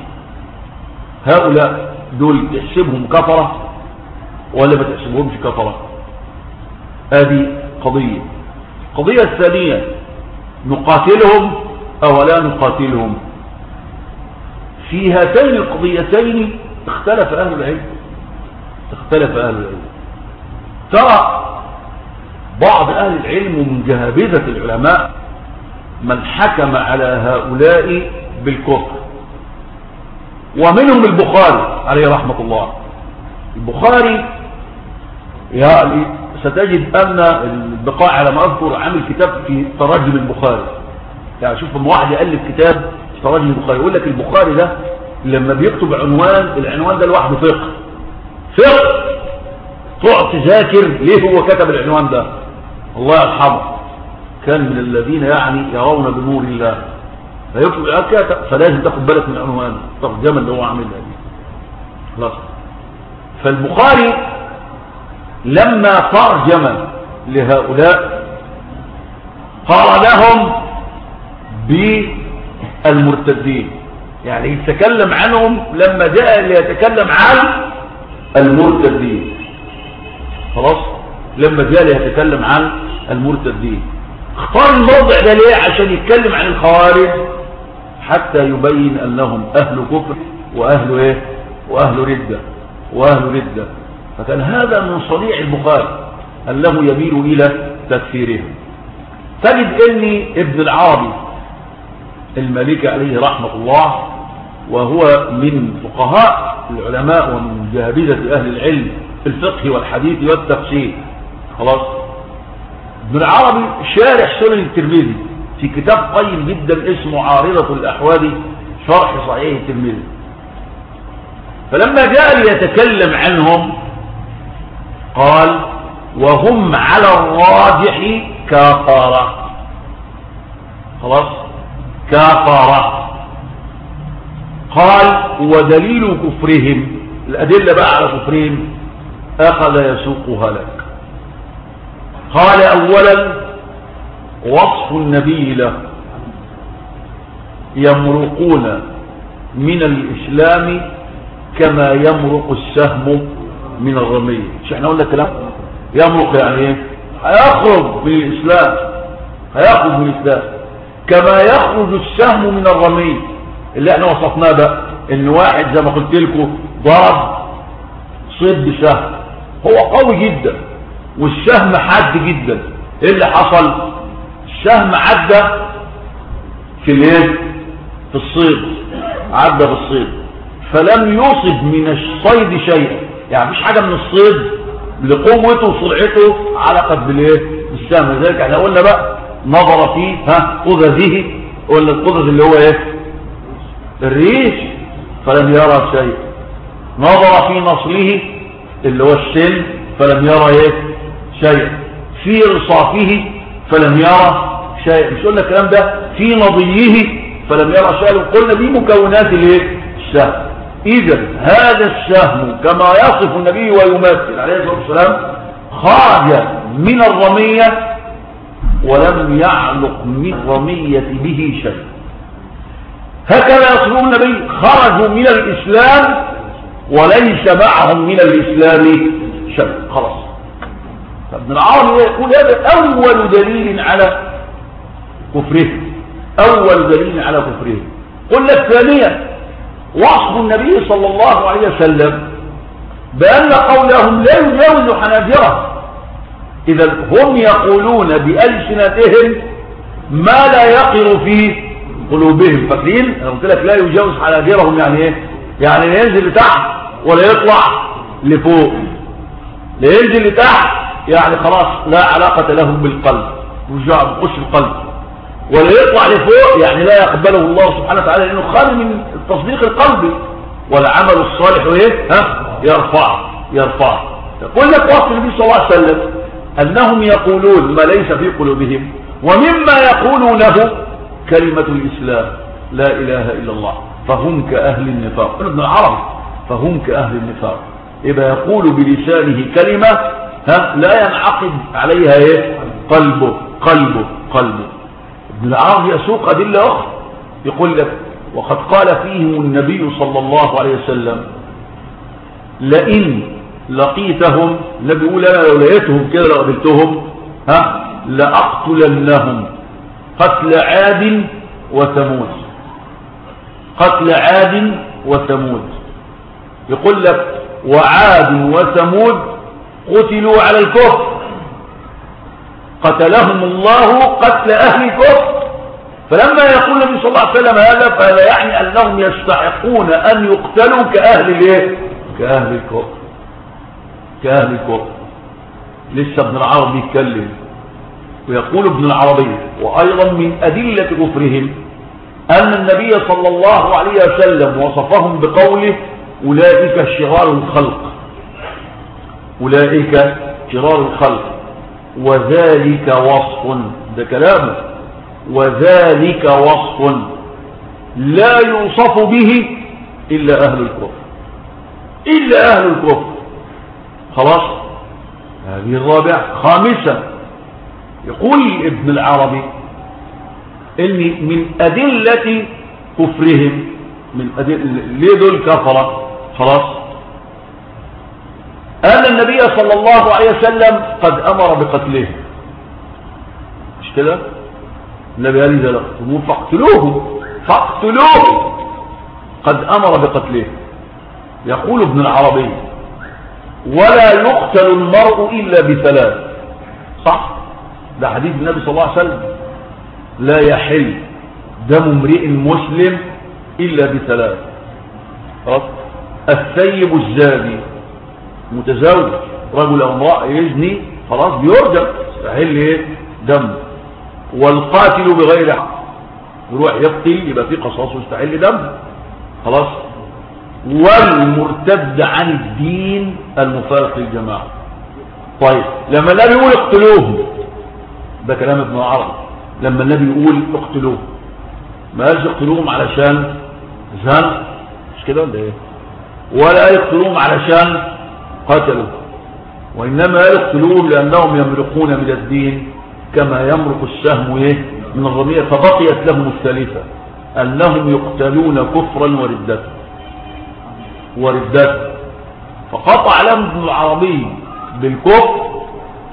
هؤلاء دول تحسبهم كفرة ولا ما تحسبهمش كفرة؟ هذه قضية. القضية الثانية نقاتلهم أو لا نقاتلهم؟ في هاتين القضيتين اختلف أهل العلم. اختلف أهل العلم. ترى بعض أهل العلم من جهابذة العلماء من حكم على هؤلاء بالكفر. ومنهم البخاري عليه رحمة الله. البخاري يعني ستجد أن البقاء على ما أذكر عامل كتاب في تراجم البخاري. يعني شوف لما واحد يألف كتاب في تراجم البخاري يقول لك البخاري ده لما بيكتب عنوان العنوان ده لوحده فقه. فقه تقعد تذاكر ليه هو كتب العنوان ده. الله يرحمه. كان من الذين يعني يرون بنور الله. الكاتب فلازم تاخد بالك من عنوانه الترجمه اللي هو عاملها دي. خلاص. فالبخاري لما ترجم لهؤلاء قال لهم بالمرتدين. يعني يتكلم عنهم لما جاء ليتكلم عن المرتدين. خلاص. لما جاء ليتكلم عن المرتدين اختار الموضع ده ليه؟ عشان يتكلم عن الخوارج حتى يبين أنهم أهل كفر وأهل إيه؟ وأهل ردة وأهل ردة. فكان هذا من صنيع البخاري انه يميل إلى تكفيرهم. تجد اني ابن العربي المالكي عليه رحمة الله وهو من فقهاء العلماء ومن جهابذة أهل العلم في الفقه والحديث والتفسير. خلاص؟ ابن العربي شارح سنن الترمذي في كتاب قيم جدا اسمه عارضة الأحوال شرح صحيح الترمذي. فلما جاء ليتكلم عنهم قال وهم على الراجح كافارة. خلاص؟ كافارة. قال ودليل كفرهم. الأدلة بقى على كفرهم أخذ يسوقها لك. قال أولا وصف النبي له يمرقون من الإسلام كما يمرق السهم من الرمي مش إحنا قلنا الكلام؟ يمرق يعني إيه؟ هيخرج من الإسلام هيخرج من الإسلام. كما يخرج السهم من الرمي اللي إحنا وصفناه ده إن واحد زي ما قلت لكم ضرب صيد بسهم. هو قوي جدا. والسهم حاد جدا. إيه اللي حصل؟ السهم عدى في الإيه؟ في الصيد. عدى في الصيد. فلم يصب من الصيد شيئا. يعني مفيش حاجة من الصيد لقوته وسرعته علقت بالإيه؟ بالسهم لذلك إحنا قلنا بقى نظر فيه ها قذذه قلنا القذذ اللي هو إيه؟ الريش. فلم يرى شيء نظر في نصله اللي هو السن فلم يرى إيه؟ شيء في رصافه فلم يرى شيء. مش قلنا الكلام ده في نضيه فلم يرى شيئا قلنا دي مكونات الايه؟ السهم. إذا هذا السهم كما يصف النبي ويمثل عليه الصلاة والسلام خرج من الرمية ولم يعلق من الرميه به شيء. هكذا يصفه النبي خرجوا من الإسلام وليس معهم من الإسلام شيء. خلاص. فابن العربي يقول هذا أول دليل على كفره. أول دليل على كفره. قل لك ثانيا وصف النبي صلى الله عليه وسلم بأن قولهم لا يجاوز حناجرة. إذا هم يقولون بألسنتهم ما لا يقر في قلوبهم. فاكرين؟ أنا قلت لك لا يجاوز حناجرهم يعني إيه؟ يعني لا ينزل لتحت ولا يطلع لفوق. لا ينزل لتحت يعني خلاص لا علاقة لهم بالقلب رجع بخش القلب. ولا يطلع لفوق يعني لا يقبله الله سبحانه وتعالى لأنه خارج من التصديق القلبي والعمل الصالح إيه؟ ها؟ يرفع يرفع. يقول لك وصف النبي صلى الله عليه وسلم أنهم يقولون ما ليس في قلوبهم ومما يقولونه كلمة الإسلام لا إله إلا الله. فهم كأهل النفاق. ابن العربي فهم كأهل النفاق. يبقى يقول بلسانه كلمة ها لا ينعقد عليها إيه؟ قلبه قلبه قلبه ابن العربي يسوق أدلة أخرى. يقول لك وقد قال فيهم النبي صلى الله عليه وسلم لئن لقيتهم النبي يقول أنا لو لقيتهم كده لو قابلتهم ها لأقتلنهم. قتل عاد وثمود. قتل عاد وثمود. يقول لك وعاد وثمود قتلوا على الكفر. قتلهم الله قتل أهل الكفر. فلما يقول النبي صلى الله عليه وسلم هذا فهذا يعني أنهم يستحقون أن يقتلوا كأهل الإيه؟ كأهل الكفر. كأهل الكفر. لسه ابن العربي يتكلم. ويقول ابن العربي وأيضا من أدلة كفرهم أن النبي صلى الله عليه وسلم وصفهم بقوله أولئك شرار الخلق. أولئك شرار الخلق. وذلك وصف ده كلامه وذلك وصف لا يوصف به إلا أهل الكفر. إلا أهل الكفر. خلاص؟ هذه الرابعة خامسا يقول ابن العربي إن من أدلة كفرهم من أدلة ليه دول كفرة؟ خلاص؟ أن النبي صلى الله عليه وسلم قد أمر بقتله. مش كده؟ النبي قال إذا لقتموه فاقتلوه فاقتلوه. قد أمر بقتله. يقول ابن العربي ولا يقتل المرء إلا بثلاث. صح؟ ده حديث النبي صلى الله عليه وسلم. لا يحل دم امرئ مسلم إلا بثلاث. الثيب الزاني. متزوج. رجل أو أمرأة يزني خلاص بيرجم يستحل إيه؟ دم. والقاتل بغير حق. يروح يقتل يبقى في قصاص ويستحل دم خلاص. والمرتد عن الدين المفارق للجماعة. طيب لما النبي يقول اقتلوهم ده كلام ابن عرب لما النبي يقول اقتلوهم ما قالش اقتلوهم علشان زن مش كده ولا إيه؟ ولا يقتلوهم علشان قتلوا وإنما يقتلوهم لأنهم يمرقون من الدين كما يمرق السهم إيه؟ من الرمية. فبقيت لهم الثالثة أنهم يقتلون كفرا وردة وردة. فقطع لهم ابن العربي بالكفر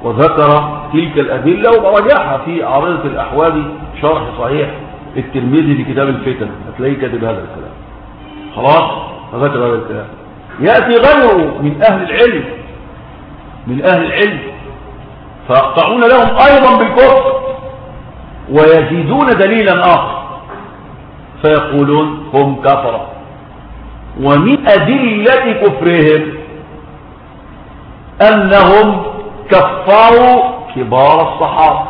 وذكر تلك الأدلة ورجعها في عارضة الأحوال شرح صحيح الترمذي في كتاب الفتن. هتلاقيه كاتب هذا الكلام. خلاص؟ فذكر هذا الكلام. يأتي غيره من أهل العلم من أهل العلم. فيقطعون لهم أيضا بالكفر ويزيدون دليلا آخر. فيقولون هم كفرة. ومن أدلة كفرهم أنهم كفروا كبار الصحابة.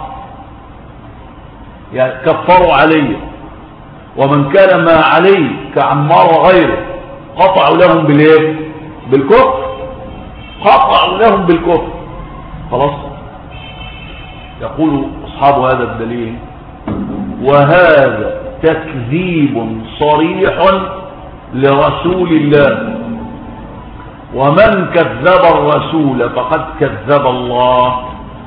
يعني كفروا علي ومن كان ما علي كعمار وغيره. قطعوا لهم بالإيه؟ بالكفر. قطعوا لهم بالكفر. خلاص. يقول أصحاب هذا الدليل وهذا تكذيب صريح لرسول الله. ومن كذب الرسول فقد كذب الله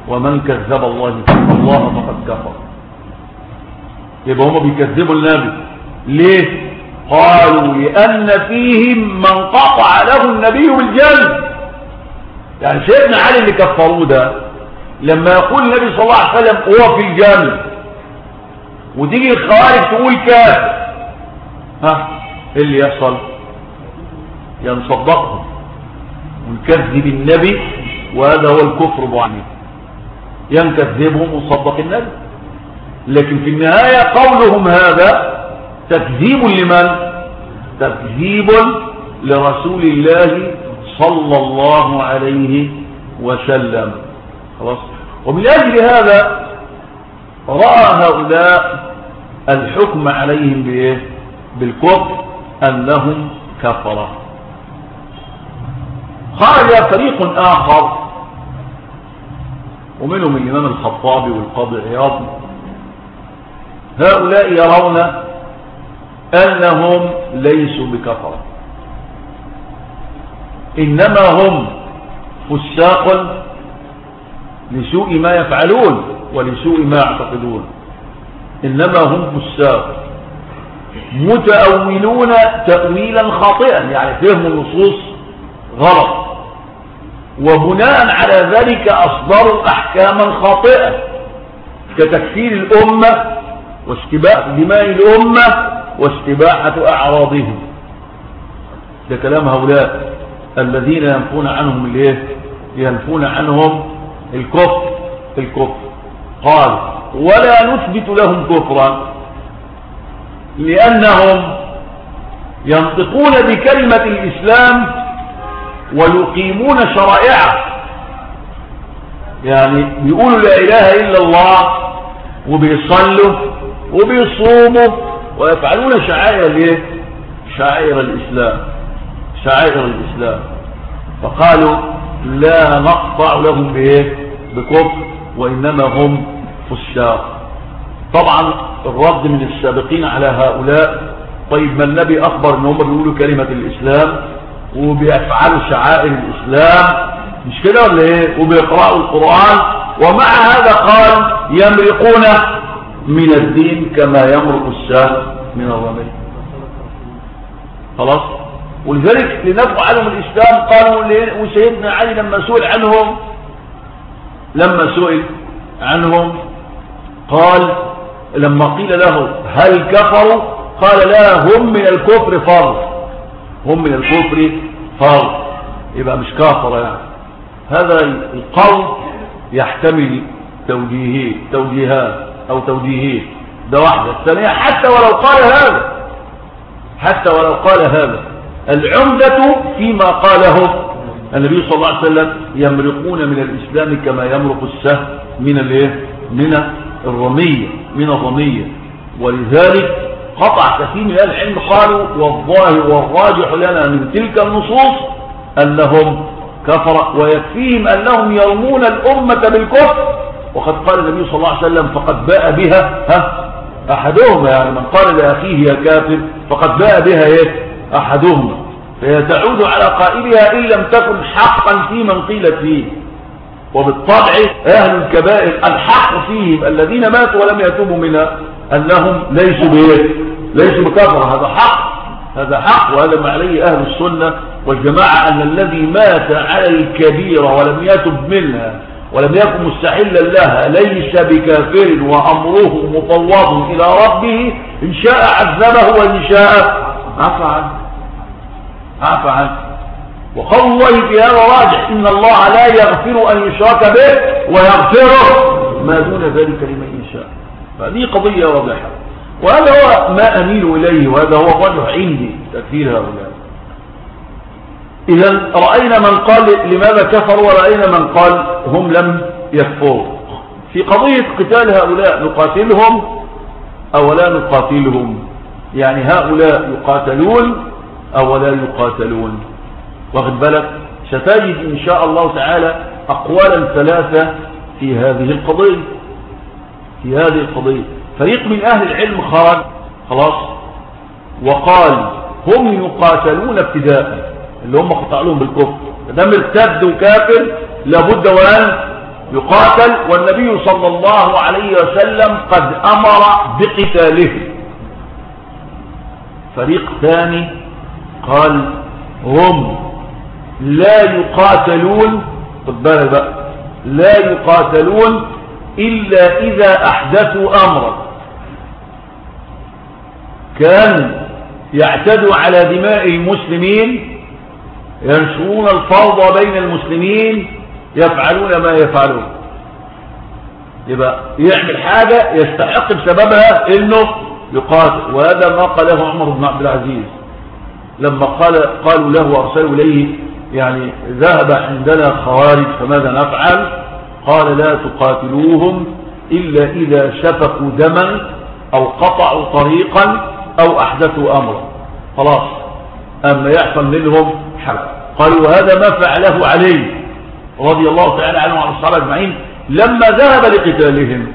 ومن كذب الله الله فقد كفر. يبقى هم بيكذبوا النبي. ليه؟ قالوا لأن فيهم من قطع له النبي بالجنة. يعني سيدنا علي اللي كفروه ده لما يقول النبي صلى الله عليه وسلم هو في الجنة. وتيجي الخوارج تقول كافر ها إيه اللي يحصل؟ ينصدقهم. ونكذب النبي وهذا هو الكفر بعينه. ينكذبهم وصدق النبي. لكن في النهاية قولهم هذا تكذيب لمن؟ تكذيب لرسول الله صلى الله عليه وسلم. خلاص؟ ومن أجل هذا رأى هؤلاء الحكم عليهم بإيه؟ بالكفر أنهم كفرة خرج فريق آخر ومنهم الإمام الخطابي والقاضي عياض. هؤلاء يرون أنهم ليسوا بكفرة إنما هم فساق لسوء ما يفعلون ولسوء ما يعتقدون. إنما هم فساق. متأولون تأويلا خاطئا يعني فهم النصوص غلط. وبناء على ذلك أصدروا أحكاما خاطئة كتكفير الأمة واستباح دماء الأمة واستباحة أعراضهم. ده كلام هؤلاء الذين ينفون عنهم الايه ينفون عنهم الكفر الكفر. قال ولا نثبت لهم كفرا لأنهم ينطقون بكلمة الإسلام ويقيمون شرائعه. يعني بيقولوا لا إله إلا الله وبيصلوا وبيصوموا ويفعلون شعائر الإيه؟ شعائر الإسلام. شعائر الإسلام. فقالوا لا نقطع لهم بإيه؟ بكفر وإنما هم فساق. طبعا الرد من السابقين على هؤلاء طيب ما النبي أخبر إن هم بيقولوا كلمة الإسلام؟ وبيفعلوا شعائر الإسلام. مش كده ولا إيه؟ وبيقرأوا القرآن. ومع هذا قال يمرقون من الدين كما يمرق السهم من الرمي خلاص؟ ولذلك لنفع عنهم الإسلام قالوا وسيدنا علي لما سئل عنهم لما سئل عنهم قال لما قيل له هل كفروا؟ قال لا هم من الكفر فرض هم من الكفر فرض يبقى مش كافر يعني. هذا القول يحتمل توجيهات. أو توجيهين ده واحدة. الثانية حتى ولو قال هذا. حتى ولو قال هذا. العمدة فيما قاله النبي صلى الله عليه وسلم يمرقون من الإسلام كما يمرق السهم من الإيه؟ من الرمية من الرمية. ولذلك قطع كثير من العلم قالوا والظاهر والراجح لنا من تلك النصوص أنهم كفر ويكفيهم أنهم يرمون الأمة بالكفر. وقد قال النبي صلى الله عليه وسلم فقد باء بها ها؟ أحدهما يعني من قال لأخيه يا كافر فقد باء بها إيه؟ أحدهما. فهي تعود على قائلها إن لم تكن حقا في من قيلت فيه. وبالطبع أهل الكبائر الحق فيهم الذين ماتوا ولم يتوبوا منها أنهم ليسوا بإيه؟ ليسوا بكفر هذا حق هذا حق وهذا ما عليه أهل السنة والجماعة أن الذي مات على الكبيرة ولم يتب منها ولم يكن مستحلا لها ليس بكافر وأمره مفوض إلى ربه إن شاء عذبه وإن شاء عفى عنه عفى عنه وقول الله في هذا راجع إن الله لا يغفر أن يشرك به ويغفره ما دون ذلك لمن يشاء. فهذه قضية واضحة. وهذا هو ما أميل إليه وهذا هو الرجح عندي تكفير هؤلاء. إذا رأينا من قال لماذا كفروا ورأينا من قال هم لم يكفروا. في قضية قتال هؤلاء نقاتلهم أو لا نقاتلهم؟ يعني هؤلاء يقاتلون أو لا يقاتلون؟ واخد بالك؟ ستجد إن شاء الله تعالى أقوالا ثلاثة في هذه القضية. في هذه القضية. فريق من أهل العلم خرج خلاص وقال هم يقاتلون ابتداء اللي هم قطع لهم بالكفر. ده مرتد وكافر لابد وأن يقاتل. والنبي صلى الله عليه وسلم قد أمر بقتاله. فريق ثاني قال هم لا يقاتلون. خد بالك بقى. لا يقاتلون إلا إذا أحدثوا أمرا. كان يعتدوا على دماء المسلمين ينشرون الفوضى بين المسلمين يفعلون ما يفعلون. يبقى يعمل حاجة يستحق بسببها إنه يقاتل وهذا ما قاله عمر بن عبد العزيز. لما قال قالوا له وأرسلوا إليه يعني ذهب عندنا خوارج فماذا نفعل؟ قال لا تقاتلوهم إلا إذا شفقوا دما أو قطعوا طريقا أو أحدثوا أمرا. خلاص. أما يحصل منهم حرب قالوا وهذا ما فعله علي رضي الله تعالى عنه وعن الصحابة أجمعين لما ذهب لقتالهم.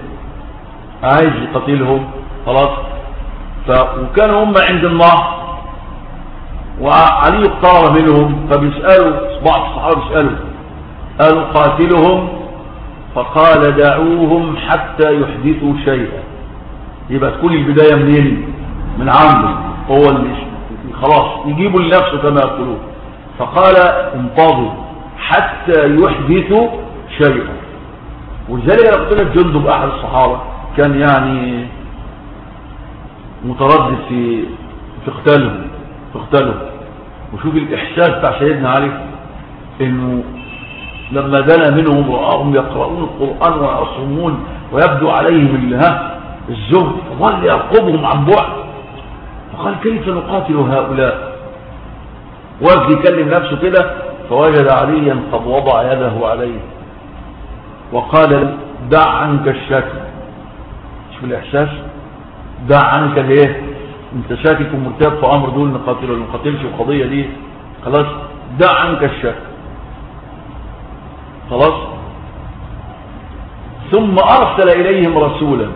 عايز يقتلهم خلاص. وكانوا هم عند النهر وعلي اقترب منهم فبيسألوا بعض الصحابة بيسألوا قالوا قاتلهم فقال دعوهم حتى يحدثوا شيئا. يبقى تكون البداية منين؟ من عنده هو اللي خلاص يجيبوا لنفسه كما يقولون. فقال انتظروا حتى يحدثوا شيئا. ولذلك أنا قلت لك جندب أحد الصحابة كان يعني متردد في في قتالهم في قتالهم وشوف الإحساس بتاع سيدنا علي إنه لما دنا منهم رآهم يقرؤون القرآن ويصومون ويبدو عليهم ها الزهد فظل يرقبهم عن بعد. فقال كيف نقاتل هؤلاء؟ وقف يكلم نفسه كده فوجد عليا قد وضع يده عليه وقال دع عنك الشك شوف الإحساس دع عنك الايه أنت شاكك ومرتاب في أمر دول نقاتله ولا نقاتلش القضية دي. خلاص دع عنك الشك خلاص؟ ثم أرسل إليهم رسولا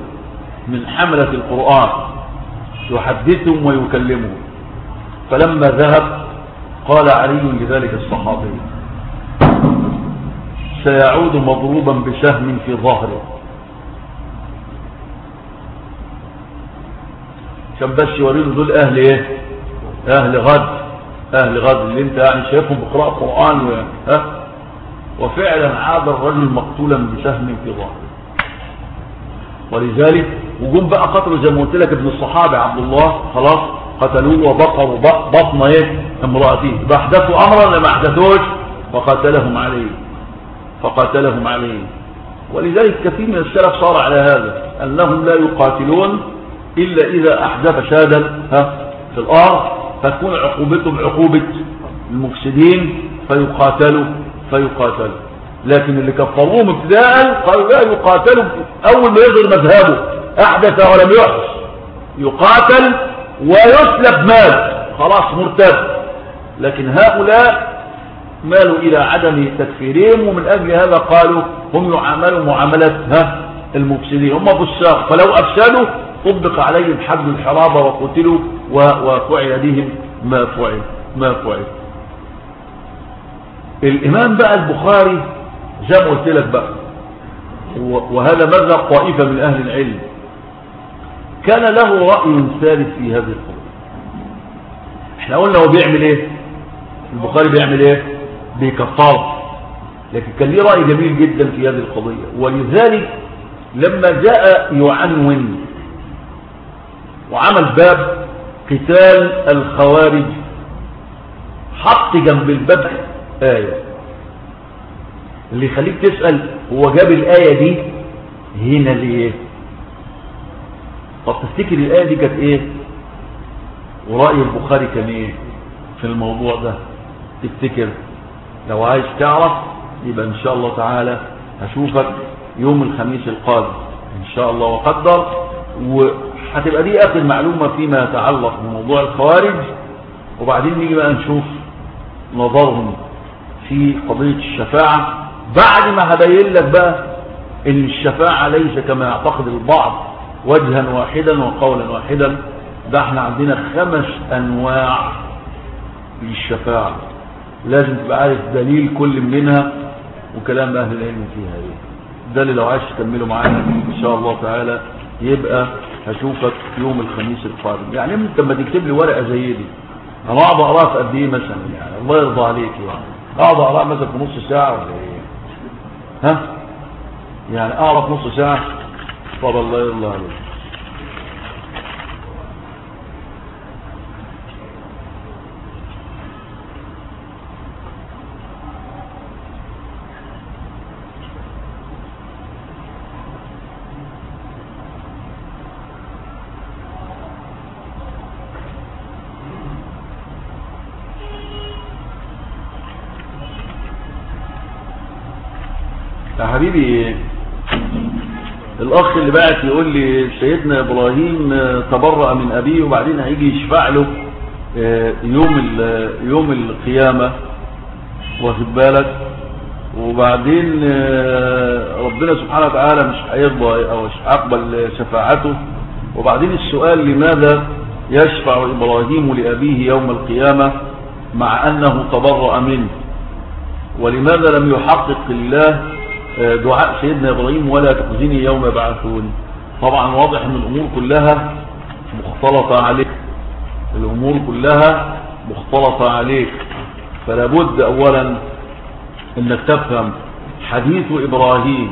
من حملة القرآن يحدثهم ويكلمهم. فلما ذهب قال علي لذلك الصحابي سيعود مضروبا بسهم في ظهره. عشان بس يوريله دول أهل إيه؟ أهل غد أهل غد اللي أنت يعني شايفهم بقراءة قرآن و... ها؟ وفعلا عاد الرجل مقتولا بسهم في ظهره. ولذلك وجم بقى قتلوا زي ما قلت لك ابن الصحابة عبد الله خلاص؟ قتلوه وبقروا بطن إيه؟ امرأته. بحدثوا امرا لما احدثوش فقاتلهم عليه فقاتلهم عليه ولذلك كثير من السلف صار على هذا أنهم لا يقاتلون إلا إذا أحدث شادا في الأرض فتكون عقوبتهم عقوبة المفسدين فيقاتلوا فيقاتلوا. لكن اللي كفروهم ابتداء قالوا لا يقاتلوا. أول ما يظهر مذهبه أحدث ولم يحدث يقاتل ويسلب مال. خلاص مرتد لكن هؤلاء مالوا إلى عدم تكفيرهم ومن أجل هذا قالوا هم يعاملوا معاملة المفسدين. هم فساق فلو أفسدوا طبق عليهم حد الحرابة وقتلوا وفعل بهم ما فعل ما فعل. الإمام بقى البخاري زي ما قلت لك بقى وهذا مذهب طائفة من أهل العلم. كان له رأي ثالث في هذه القضية. إحنا قلنا هو بيعمل إيه؟ البخاري بيعمل إيه؟ بيكفر لكن كان ليه رأي جميل جدا في هذه القضية. ولذلك لما جاء يعنون وعمل باب قتال الخوارج حط جنب الباب آية. اللي يخليك تسأل هو جاب الآية دي هنا ليه؟ طب تفتكر الآية دي كانت إيه؟ ورأي البخاري كان إيه في الموضوع ده؟ تفتكر؟ لو عايز تعرف يبقى إن شاء الله تعالى هشوفك يوم الخميس القادم إن شاء الله وقدر. وهتبقى دي آخر معلومة فيما يتعلق بموضوع الخوارج. وبعدين نيجي بقى نشوف نظرهم في قضية الشفاعة. بعد ما هبين لك بقى إن الشفاعة ليس كما يعتقد البعض. وجها واحدا وقولا واحدا ده إحنا عندنا خمس أنواع للشفاعة. لازم تبقى عارف دليل كل منها وكلام أهل العلم فيها إيه. ده اللي لو عايز تكمله معانا إن شاء الله تعالى يبقى هشوفك يوم الخميس القادم. يعني أنت لما تكتب لي ورقة زي دي أنا أقعد أقرأها في قد إيه مثلا؟ يعني الله يرضى عليك يعني. أقعد أقرأها مثلا في نص ساعة ولا إيه؟ ها؟ يعني اقرا في نص ساعة؟ طب الله يرضى عليك يا حبيبي بعت يقول لي سيدنا إبراهيم تبرأ من أبيه وبعدين هيجي يشفع له يوم يوم القيامة. واخد بالك؟ وبعدين ربنا سبحانه وتعالى مش هيرضى أو مش هيقبل شفاعته. وبعدين السؤال لماذا يشفع إبراهيم لأبيه يوم القيامة مع أنه تبرأ منه؟ ولماذا لم يحقق الله دعاء سيدنا إبراهيم ولا تخزني يوم يبعثون. طبعا واضح إن الأمور كلها مختلطة عليك. الأمور كلها مختلطة عليك. فلا بد أولا إنك تفهم حديث إبراهيم.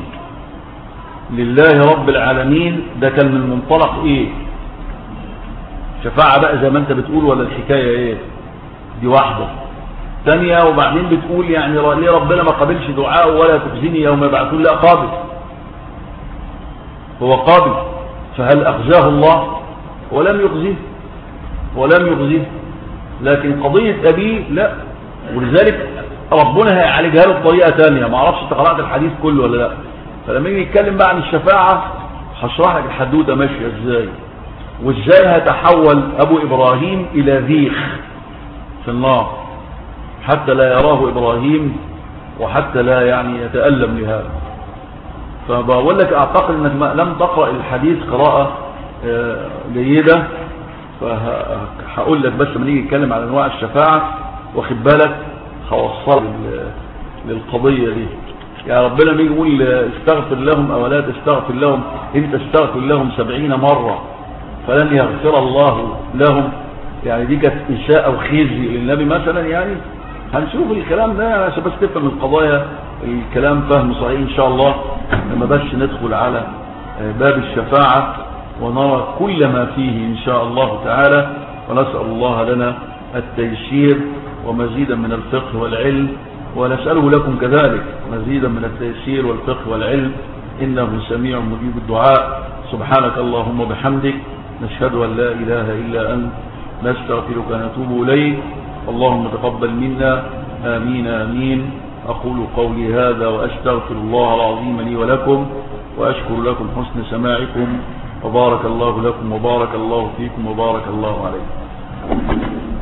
لله رب العالمين ده كان من منطلق إيه؟ شفاعة بقى زي ما أنت بتقول ولا الحكاية إيه؟ دي واحدة. ثانية وبعدين بتقول يعني ليه ربنا ما قبلش دعاءه ولا تخزني يوم يبعثون لا قابل؟ هو قابل. فهل أخزاه الله؟ ولم يخزيه ولم يخزيه لكن قضية أبيه لا. ولذلك ربنا هيعالجها له بطريقة ثانية ما أعرفش أنت قرأت الحديث كله ولا لا. فلما يجي يتكلم بقى عن الشفاعة هشرح لك الحدوتة ماشية إزاي. وإزاي هيتحول أبو إبراهيم إلى ذيخ في النار. حتى لا يراه إبراهيم وحتى لا يعني يتألم لهذا. فبقول لك أعتقد أنك لم تقرأ الحديث قراءة جيدة. فهقول لك بس لما نيجي نتكلم على أنواع الشفاعة واخد بالك؟ هوصل للقضية دي. يعني ربنا بيجي يقول استغفر لهم أو لا تستغفر لهم. انت استغفر لهم سبعين مرة فلن يغفر الله لهم. يعني دي كانت إساءة وخزي للنبي مثلا يعني. هنشوف الكلام ده عشان بس تفهم القضايا. الكلام فهم صحيح إن شاء الله. لما بس ندخل على باب الشفاعة ونرى كل ما فيه إن شاء الله تعالى ونسأل الله لنا التيسير ومزيدا من الفقه والعلم ونسأله لكم كذلك مزيدا من التيسير والفقه والعلم. إنه سميع مجيب الدعاء. سبحانك اللهم وبحمدك. نشهد أن لا إله إلا أنت. نستغفرك ونتوب إليك. اللهم تقبل منا. آمين آمين. أقول قولي هذا وأستغفر الله العظيم لي ولكم وأشكر لكم حسن سماعكم. وبارك الله لكم وبارك الله فيكم وبارك الله عليكم.